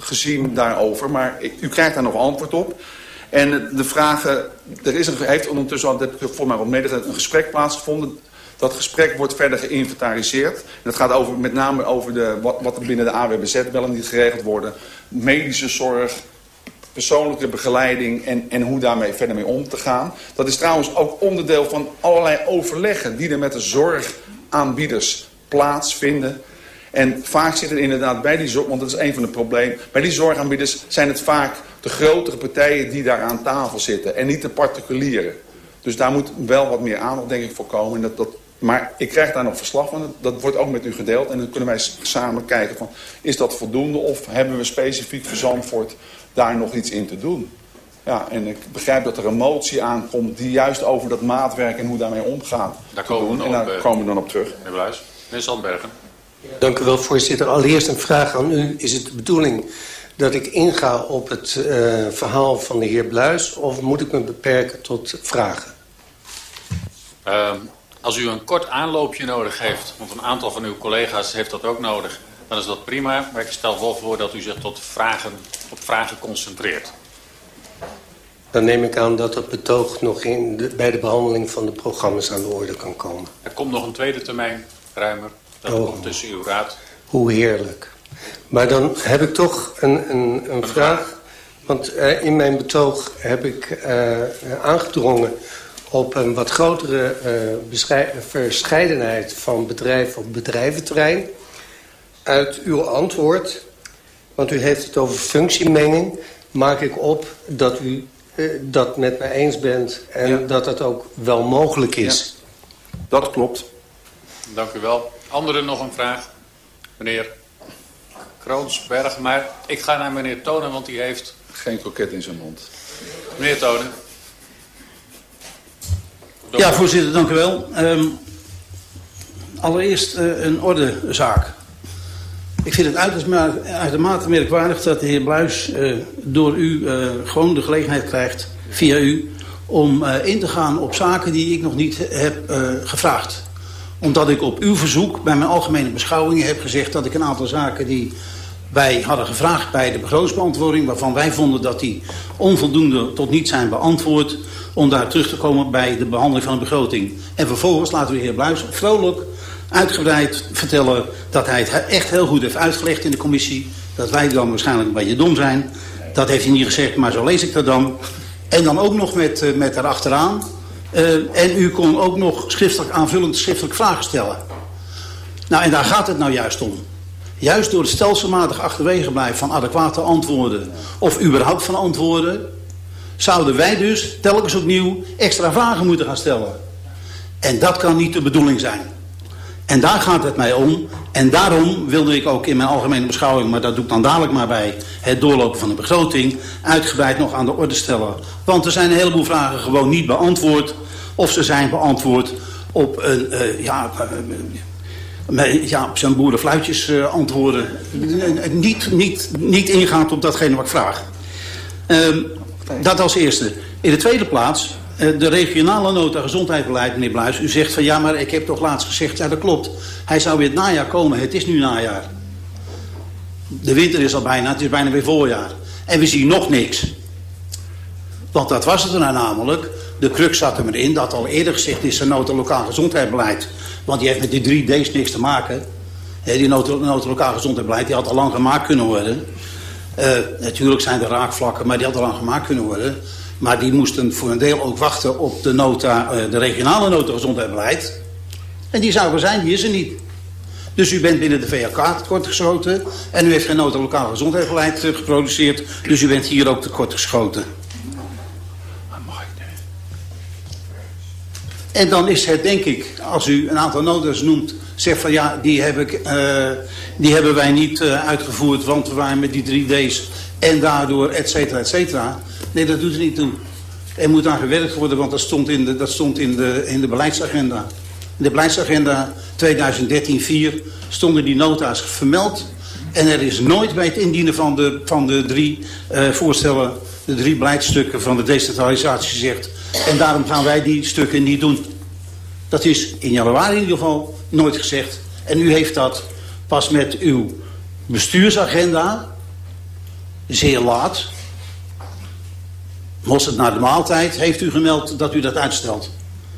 gezien daarover. Maar ik, u krijgt daar nog antwoord op. En de vragen, er is een, heeft ondertussen, al, dat heb ik voor mij wat mede, een gesprek plaatsgevonden. Dat gesprek wordt verder geïnventariseerd. En dat gaat over, met name over de, wat, wat er binnen de AWBZ wel en niet geregeld worden. Medische zorg, persoonlijke begeleiding en, en hoe daarmee verder mee om te gaan. Dat is trouwens ook onderdeel van allerlei overleggen die er met de zorgaanbieders plaatsvinden. En vaak zit er inderdaad bij die zorg, want dat is een van de problemen. Bij die zorgaanbieders zijn het vaak de grotere partijen die daar aan tafel zitten. En niet de particulieren. Dus daar moet wel wat meer aandacht denk ik voor komen. En dat, dat, maar ik krijg daar nog verslag van. Dat wordt ook met u gedeeld. En dan kunnen wij samen kijken van is dat voldoende of hebben we specifiek voor Zandvoort daar nog iets in te doen. Ja, en ik begrijp dat er een motie aankomt die juist over dat maatwerk en hoe daarmee omgaat. Daar komen we, en daar op, komen we dan op terug. Meneer Bluis. Meneer Sandbergen. Dank u wel, voorzitter. Allereerst een vraag aan u. Is het de bedoeling dat ik inga op het uh, verhaal van de heer Bluis... of moet ik me beperken tot vragen? Uh, als u een kort aanloopje nodig heeft... want een aantal van uw collega's heeft dat ook nodig... dan is dat prima, maar ik stel wel voor dat u zich tot vragen, op vragen concentreert. Dan neem ik aan dat het betoog nog in de, bij de behandeling van de programma's aan de orde kan komen. Er komt nog een tweede termijn, ruimer. Dat oh. komt tussen uw raad. Hoe heerlijk. Maar dan heb ik toch een, een, een vraag. Want eh, in mijn betoog heb ik eh, aangedrongen op een wat grotere eh, verscheidenheid van bedrijven op bedrijventerrein. Uit uw antwoord, want u heeft het over functiemenging, maak ik op dat u eh, dat met mij eens bent en dat dat ook wel mogelijk is. Dat klopt. Dank u wel. Anderen nog een vraag? Meneer Kroonsberg, maar ik ga naar meneer Tonen, want die heeft... Geen kroket in zijn mond. Meneer Tonen. Ja, voorzitter, dank u wel. Ehm, allereerst eh, een ordezaak. Ik vind het uitermate, merkwaardig dat de heer Bluis eh, door u eh, gewoon de gelegenheid krijgt, via u, om in te gaan op zaken die ik nog niet heb gevraagd. Omdat ik op uw verzoek bij mijn algemene beschouwingen heb gezegd dat ik een aantal zaken die wij hadden gevraagd bij de begrotingsbeantwoording, waarvan wij vonden dat die onvoldoende tot niet zijn beantwoord, om daar terug te komen bij de behandeling van de begroting. En vervolgens laten we de heer Bluis vrolijk uitgebreid vertellen dat hij het echt heel goed heeft uitgelegd in de commissie. Dat wij dan waarschijnlijk een beetje dom zijn. Dat heeft hij niet gezegd, maar zo lees ik dat dan. En dan ook nog met, eh, met erachteraan. Eh, en u kon ook nog schriftelijk aanvullend schriftelijk vragen stellen. Nou, en daar gaat het nou juist om. Juist door het stelselmatig achterwege blijven van adequate antwoorden... of überhaupt van antwoorden... zouden wij dus telkens opnieuw extra vragen moeten gaan stellen. En dat kan niet de bedoeling zijn. En daar gaat het mij om. En daarom wilde ik ook in mijn algemene beschouwing... maar dat doe ik dan dadelijk maar bij het doorlopen van de begroting... uitgebreid nog aan de orde stellen. Want er zijn een heleboel vragen gewoon niet beantwoord... of ze zijn beantwoord op een... eh, ja, eh, ja, op zijn boerenfluitjes eh, antwoorden. Niet, niet, niet ingaat op datgene wat ik vraag. Ehm, dat als eerste. In de tweede plaats, eh, de regionale nota gezondheidsbeleid, meneer Bluis. U zegt van ja, maar ik heb toch laatst gezegd, ja dat klopt. Hij zou weer het najaar komen, het is nu najaar. De winter is al bijna, het is bijna weer voorjaar. En we zien nog niks. Want dat was het er nou namelijk. De crux zat er maar in dat al eerder gezegd is een nota lokaal gezondheidsbeleid. Want die heeft met die drie D's niks te maken. Die nota, nota lokaal gezondheidsbeleid die had al lang gemaakt kunnen worden. Eh, natuurlijk zijn er raakvlakken, maar die had al gemaakt kunnen worden. Maar die moesten voor een deel ook wachten op de, nota, eh, de regionale nota gezondheidsbeleid. En die zou er zijn, die is er niet. Dus u bent binnen de VLK tekortgeschoten. En u heeft geen nota lokaal gezondheidsbeleid eh, geproduceerd. Dus u bent hier ook tekortgeschoten. En dan is het denk ik, als u een aantal notas noemt, zegt van ja, die, heb ik, eh, die hebben wij niet eh, uitgevoerd, want we waren met die 3D's en daardoor et cetera, et cetera. Nee, dat doet er niet toe. Er moet aan gewerkt worden, want dat stond in de, dat stond in de, in de beleidsagenda. In de beleidsagenda 2013-4 stonden die nota's vermeld. En er is nooit bij het indienen van de, van de drie eh, voorstellen, de drie beleidsstukken van de decentralisatie gezegd. En daarom gaan wij die stukken niet doen. Dat is in januari in ieder geval nooit gezegd. En u heeft dat pas met uw bestuursagenda, zeer laat, was het na de maaltijd, heeft u gemeld dat u dat uitstelt.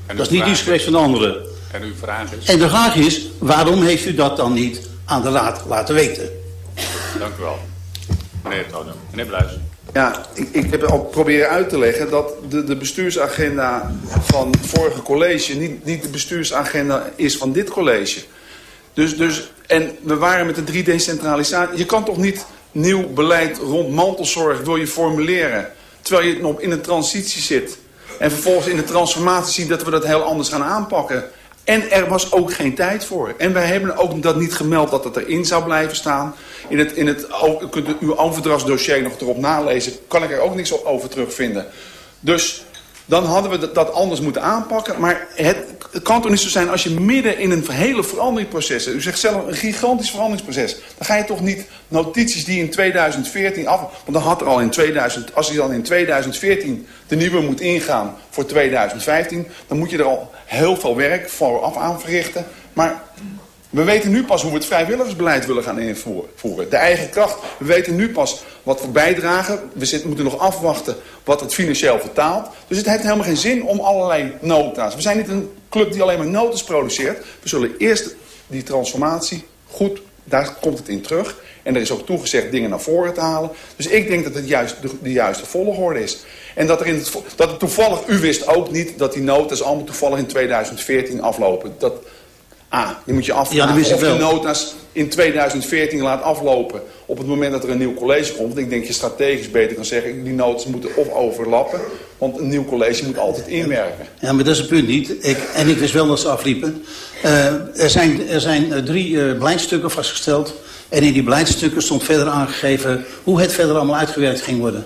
En dat is niet vraag iets geweest van de anderen. En uw vraag is? En de vraag is, waarom heeft u dat dan niet aan de raad laten weten? Dank u wel. Meneer Tonen. Meneer Bluis. Ja, ik, ik heb al proberen uit te leggen dat de, de bestuursagenda van het vorige college niet, niet de bestuursagenda is van dit college. Dus, dus, en we waren met de 3D-centralisatie. Je kan toch niet nieuw beleid rond mantelzorg wil je formuleren, terwijl je nog in een transitie zit. En vervolgens in de transformatie zien dat we dat heel anders gaan aanpakken. En er was ook geen tijd voor. En wij hebben ook dat niet gemeld dat het erin zou blijven staan. In het, in het, u kunt uw overdrachtsdossier nog erop nalezen. Kan ik er ook niks over terugvinden. Dus dan hadden we dat, anders moeten aanpakken. Maar het, het kan toch niet zo zijn als je midden in een hele veranderingsproces... U zegt zelf een gigantisch veranderingsproces. Dan ga je toch niet notities die in 2014 af... Want dan had er al in 2000... Als je dan in 2014 de nieuwe moet ingaan voor 2015... dan moet je er al heel veel werk vooraf aan verrichten. Maar we weten nu pas hoe we het vrijwilligersbeleid willen gaan invoeren. De eigen kracht. We weten nu pas wat voor bijdragen. We zitten, moeten nog afwachten wat het financieel vertaalt. Dus het heeft helemaal geen zin om allerlei nota's. We zijn niet een club die alleen maar notas produceert. We zullen eerst die transformatie goed, daar komt het in terug. En er is ook toegezegd dingen naar voren te halen. Dus ik denk dat het juist de, juiste volgorde is. En dat, er in het, dat toevallig, u wist ook niet dat die notas allemaal toevallig in 2014 aflopen. Dat, ah, je moet je Ja, afvragen dat wist ik of die wel. notas in 2014 laat aflopen op het moment dat er een nieuw college komt. Ik denk je strategisch beter kan zeggen, die notas moeten of overlappen. Want een nieuw college moet altijd inwerken. Ja, maar dat is het punt niet. Ik, en ik wist wel dat ze afliepen. Eh, er zijn, er zijn eh, drie eh, beleidsstukken vastgesteld. En in die beleidsstukken stond verder aangegeven hoe het verder allemaal uitgewerkt ging worden.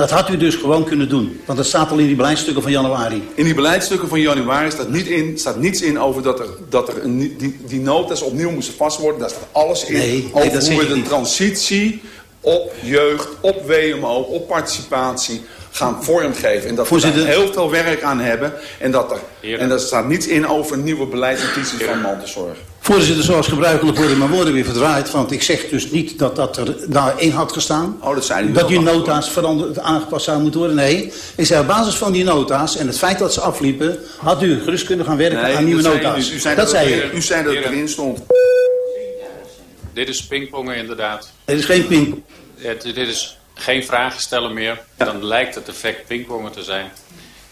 Dat had u dus gewoon kunnen doen. Want dat staat al in die beleidsstukken van januari. In die beleidsstukken van januari staat, niet in, staat niets in over dat er, dat er een, die, die notas opnieuw moesten vast worden. Daar staat alles in Nee, nee, over dat hoe we de niet. transitie op jeugd, op WMO, op participatie gaan vormgeven. En dat Voorzitter. we daar heel veel werk aan hebben. En, dat er, en er staat niets in over nieuwe beleidsnotities van mantelzorg. Voorzitter, zoals gebruikelijk worden mijn woorden weer verdraaid. Want ik zeg dus niet dat dat er daarin had gestaan. Oh, dat zei u Dat die nota's veranderd, aangepast zouden moeten worden. Nee, ik zei op basis van die nota's en het feit dat ze afliepen... had u gerust kunnen gaan werken Nee, aan nieuwe dat u nota's. U zei dat dat, zei het, u. u zei dat het erin stond. Dit is pingpongen inderdaad. Er is geen ping. Het, dit is geen vragen stellen meer. Dan lijkt het effect pingpongen te zijn.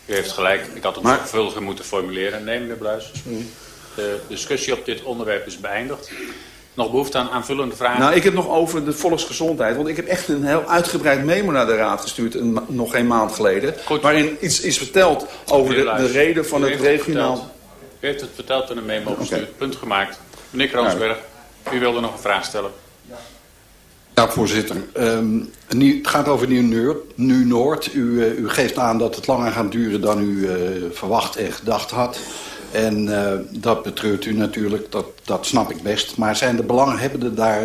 U heeft gelijk. Ik had het Maar- zorgvuldiger moeten formuleren. Nee, meneer Bluis. De discussie op dit onderwerp is beëindigd. Nog behoefte aan aanvullende vragen? Nou, ik heb nog over de volksgezondheid. Want ik heb echt een heel uitgebreid memo naar de raad gestuurd. Een, nog geen maand geleden. Goed. Waarin iets is verteld over de, reden van het regionaal... U heeft het verteld in een memo gestuurd. Punt gemaakt. Meneer Kroonsberg, u wilde nog een vraag stellen. Ja, voorzitter. Ehm, het gaat over Nieuw Noord. Nu Noord. U, eh, u geeft aan dat het langer gaat duren dan u eh, verwacht en gedacht had. En eh, dat betreurt u natuurlijk, dat, dat snap ik best. Maar zijn de belanghebbenden daar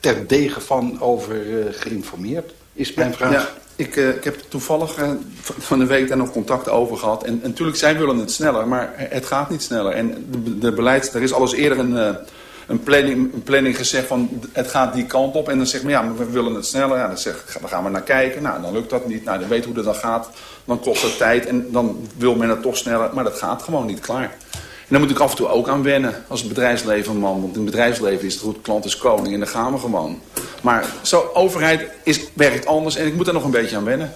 ter degen van over geïnformeerd? Is mijn vraag. Ja, ik, ik heb toevallig van de week daar nog contact over gehad. En, en natuurlijk, zij willen het sneller, maar het gaat niet sneller. En de, de beleid, er is alles eerder een, een, planning, een planning gezegd van het gaat die kant op. En dan zegt men ja, maar we willen het sneller. Ja, dan zeg dan gaan we naar kijken. Nou, dan lukt dat niet. Nou, dan weet hoe dat dan gaat. Dan kost het tijd en dan wil men het toch sneller. Maar dat gaat gewoon niet klaar. En daar moet ik af en toe ook aan wennen als bedrijfsleven man. Want in het bedrijfsleven is het goed, klant is koning en dan gaan we gewoon. Maar zo, overheid is, werkt anders en ik moet daar nog een beetje aan wennen.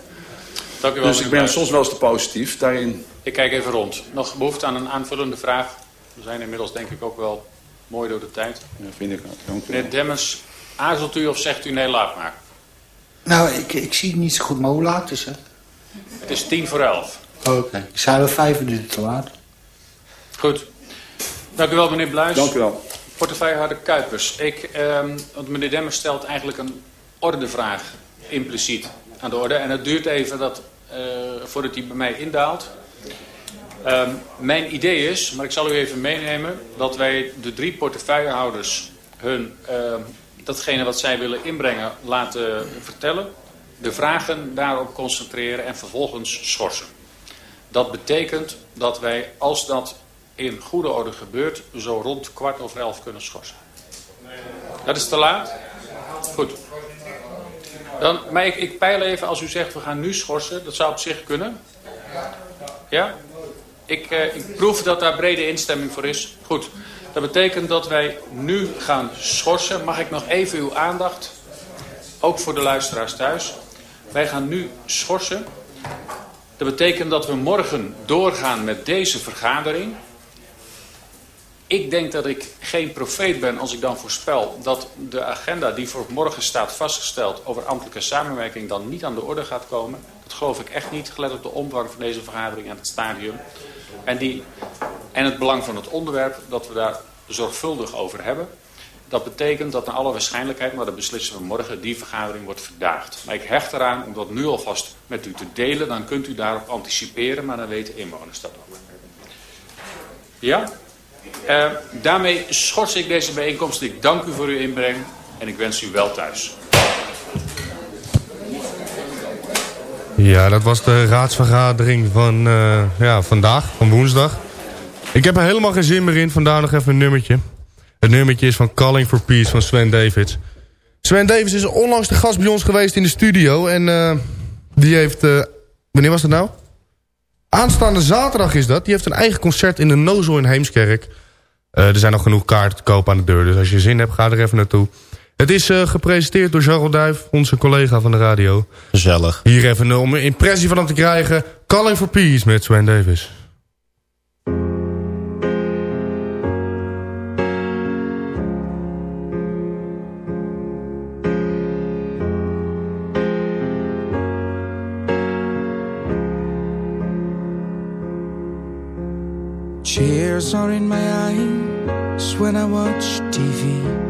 Dank u wel, Dus ik ben soms wel eens te positief daarin. Ik kijk even rond. Nog behoefte aan een aanvullende vraag? We zijn inmiddels denk ik ook wel mooi door de tijd. Ja, vind ik ook. Dank u wel. Meneer Demmers, aarzelt u of zegt u nee, laat maar? Nou, ik, ik zie niet zo goed, maar hoe laat is het? Het is tien voor elf. Oké. Zijn we vijf minuten te laat? Goed. Dank u wel, meneer Bluis. Dank u wel. Portefeuillehouder Kuipers. Ik, ehm, want meneer Demmers stelt eigenlijk een ordevraag impliciet aan de orde. En het duurt even dat, eh, voordat die bij mij indaalt. Ehm, mijn idee is, maar ik zal u even meenemen, dat wij de drie portefeuillehouders hun, ehm, datgene wat zij willen inbrengen laten vertellen. De vragen daarop concentreren en vervolgens schorsen. Dat betekent dat wij, als dat in goede orde gebeurt, zo rond kwart over elf kunnen schorsen. Dat is te laat? Goed. Dan, maar ik, ik peil even, als u zegt we gaan nu schorsen, dat zou op zich kunnen. Ja? Ik, eh, ik proef dat daar brede instemming voor is. Goed. Dat betekent dat wij nu gaan schorsen. Mag ik nog even uw aandacht? Ook voor de luisteraars thuis. Wij gaan nu schorsen. Dat betekent dat we morgen doorgaan met deze vergadering. Ik denk dat ik geen profeet ben als ik dan voorspel dat de agenda die voor morgen staat vastgesteld over ambtelijke samenwerking dan niet aan de orde gaat komen. Dat geloof ik echt niet, gelet op de omvang van deze vergadering en het stadium. En, die, en het belang van het onderwerp dat we daar zorgvuldig over hebben. Dat betekent dat naar alle waarschijnlijkheid, maar dat beslissen we morgen, die vergadering wordt verdaagd. Maar ik hecht eraan om dat nu alvast met u te delen. Dan kunt u daarop anticiperen, maar dan weten inwoners dat ook. Ja? Eh, daarmee schors ik deze bijeenkomst. Ik dank u voor uw inbreng en ik wens u wel thuis. Ja, dat was de raadsvergadering van eh, ja, vandaag, van woensdag. Ik heb er helemaal geen zin meer in, vandaar nog even een nummertje. Het nummertje is van Calling for Peace van Sven Davids. Sven Davids is onlangs de gast bij ons geweest in de studio. En eh, die heeft... eh, wanneer was dat nou? Aanstaande zaterdag is dat. Die heeft een eigen concert in de Nozel in Heemskerk. Er zijn nog genoeg kaarten te koop aan de deur. Dus als je zin hebt, ga er even naartoe. Het is eh, gepresenteerd door Charles Duif, onze collega van de radio. Gezellig. Hier even om een impressie van hem te krijgen. Calling for Peace met Swan Davis. Tears are in my eyes when I watch TV.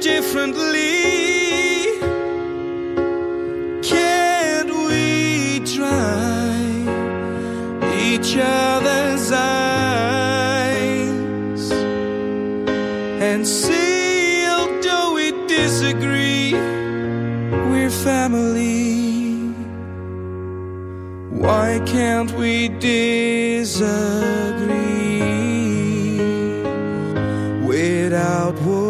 Differently. Can't we try each other's eyes and see, although we disagree, we're family? Why can't we disagree without war?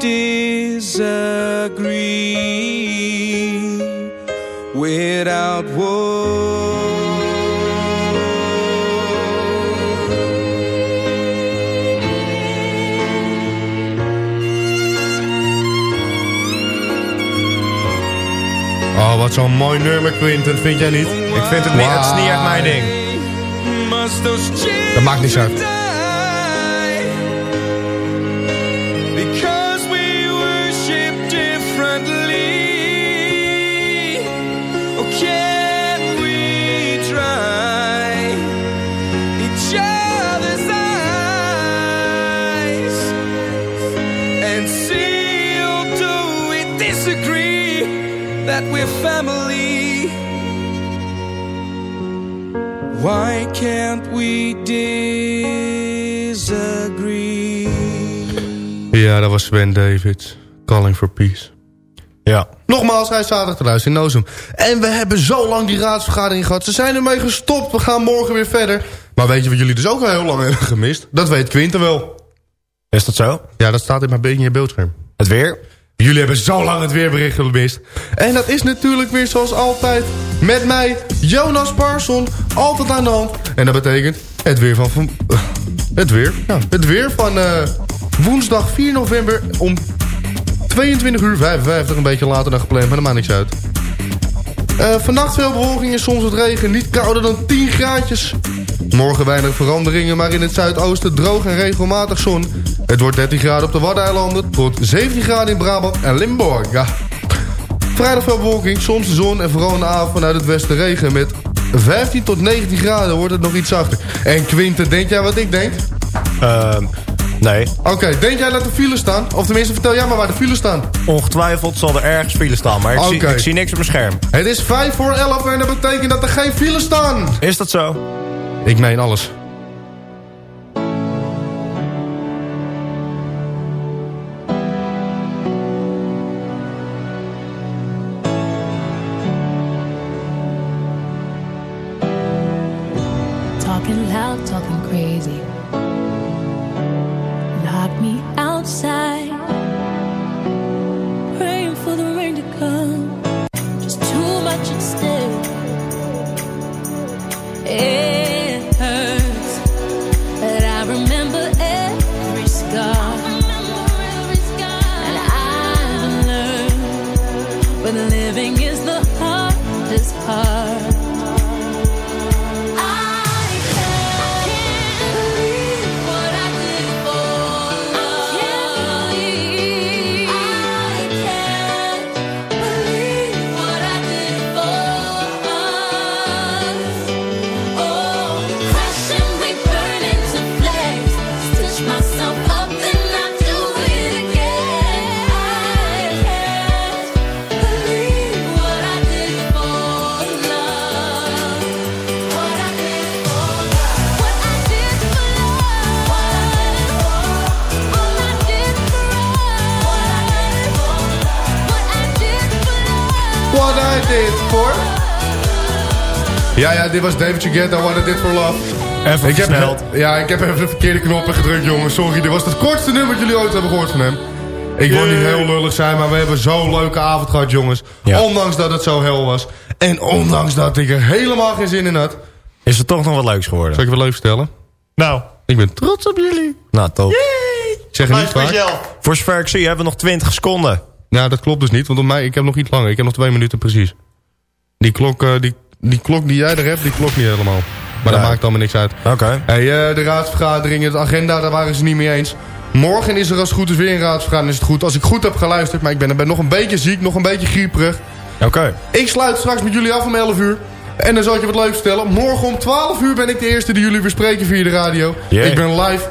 Disagree without war? Oh, wat zo'n mooi nummer, Quinten, vind jij niet? Ik vind het niet, het is niet echt mijn ding. Dat maakt niet uit. Ja, dat was Sven David. Calling for Peace. Ja. Nogmaals, hij is zaterdag te luisteren in Nozum. En we hebben zo lang die raadsvergadering gehad. Ze zijn ermee gestopt. We gaan morgen weer verder. Maar weet je wat jullie dus ook al heel lang hebben gemist? Dat weet Quinten wel. Is dat zo? Ja, dat staat in mijn, in je beeldscherm. Het weer? Jullie hebben zo lang het weerbericht gemist. En dat is natuurlijk weer zoals altijd met mij, Jonas Parson, altijd aan de hand. En dat betekent het weer van... van het weer? Ja, het weer van eh, woensdag 4 november om 22 uur 55. Een beetje later dan gepland, maar dat maakt niks uit. Eh, vannacht veel bewolking en soms wat regen. Niet kouder dan 10 graadjes. Morgen weinig veranderingen, maar in het zuidoosten droog en regelmatig zon. Het wordt 13 graden op de Waddeneilanden tot 17 graden in Brabant en Limburg. Vrijdag veel bewolking, soms de zon en vooral in de avond vanuit het westen regen. Met 15 tot 19 graden wordt het nog iets zachter. En Quinten, denk jij wat ik denk? Ehm, Nee. Oké, denk jij dat er file staan? Of tenminste, vertel jij maar waar de file staan. Ongetwijfeld zal er ergens file staan, maar ik, zie, ik zie niks op mijn scherm. Het is 5 voor 11 en dat betekent dat er geen file staan. Is dat zo? Ik meen alles. Talking loud, talking crazy. Outside, dit was David Guetta, What I Did For Love. Even ik heb. Ja, ik heb even de verkeerde knoppen gedrukt, jongens. Sorry, dit was het kortste nummer dat jullie ooit hebben gehoord van hem. Ik wil niet heel lullig zijn, maar we hebben zo'n leuke avond gehad, jongens. Ondanks dat het zo hel was. En ondanks dat ik er helemaal geen zin in had. Is er toch nog wat leuks geworden? Zal ik je wat leuk vertellen? Nou. Ik ben trots op jullie. Nou, top. Ik zeg het niet vaak. Voor zover ik zie hebben we nog 20 seconden. Ja, dat klopt dus niet, want op mij, ik heb nog iets langer. Ik heb nog twee minuten precies. Die klok, eh, die, die klok die jij er hebt, die klopt niet helemaal. Maar dat maakt allemaal niks uit. Oké. Hey, eh, de raadsvergaderingen, de agenda, daar waren ze niet mee eens. Morgen is er als het goed is weer een raadsvergadering. Is het goed als ik goed heb geluisterd, maar ik ben, ben nog een beetje ziek, nog een beetje grieperig. Oké. Ik sluit straks met jullie af om 11 uur. En dan zal ik je wat leuks vertellen. Morgen om 12 uur ben ik de eerste die jullie weer spreken via de radio. Ik ben live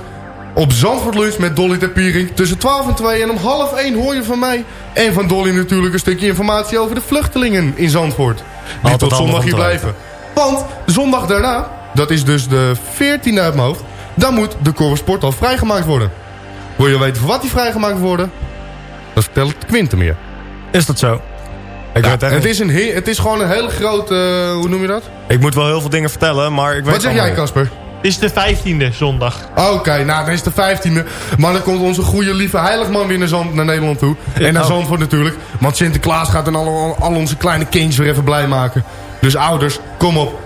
op Zandvoort Lunch met Dolly Tapiering. Tussen 12 en 2 en om half 1 hoor je van mij. En van Dolly natuurlijk een stukje informatie over de vluchtelingen in Zandvoort. Die Altijd tot zondag hier blijven. Want zondag daarna, dat is dus de 14e uit mijn hoofd... dan moet de Corresport al vrijgemaakt worden. Wil je weten voor wat die vrijgemaakt worden? Dat vertelt Quinten meer. Is dat zo? Ik, Ja, weet het, niet. is een, he- het is gewoon een hele grote... eh, hoe noem je dat? ik moet wel heel veel dingen vertellen, maar ik weet Wat zeg jij. Casper? Het is de 15e zondag. Oké, nou, dat is de 15e. Maar dan komt onze goede lieve heiligman weer naar, Zand, naar Nederland toe. En naar. Zandvoort natuurlijk. Want Sinterklaas gaat dan al, al onze kleine kindjes weer even blij maken. Dus ouders, kom op.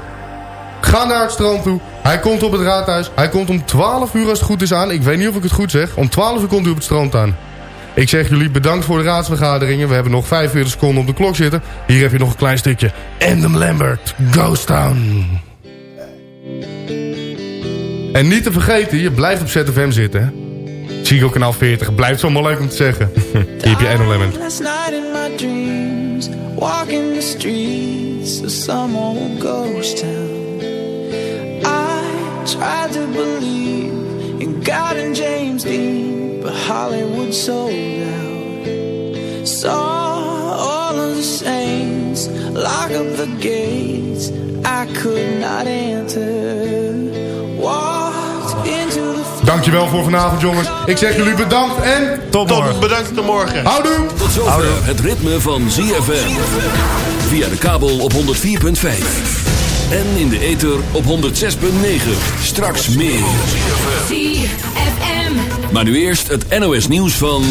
Ga naar het strand toe. Hij komt op het raadhuis. Hij komt om 12 uur als het goed is aan. Ik weet niet of ik het goed zeg. Om 12 uur komt hij op het strand aan. Ik zeg jullie bedankt voor de raadsvergaderingen. We hebben nog 45 seconden op de klok zitten. Hier heb je nog een klein stukje. Endem Lambert, Ghost Town. En niet te vergeten, je blijft op ZFM zitten. Zigo kanaal 40, blijft zomaar leuk om te zeggen. Hier heb je Lambert. Last night in my dreams, walking the streets of some old ghost town. I tried to believe in God and James Dean, but Hollywood sold out. Saw all of the saints lock up the gates. I could not enter. Dankjewel voor vanavond jongens. Ik zeg jullie bedankt en... Tot morgen. Bedankt tot morgen. Houdoe! Tot zover het ritme van ZFM. Via de kabel op 104.5. En in de ether op 106.9. Straks meer. ZFM. Maar nu eerst het NOS nieuws van...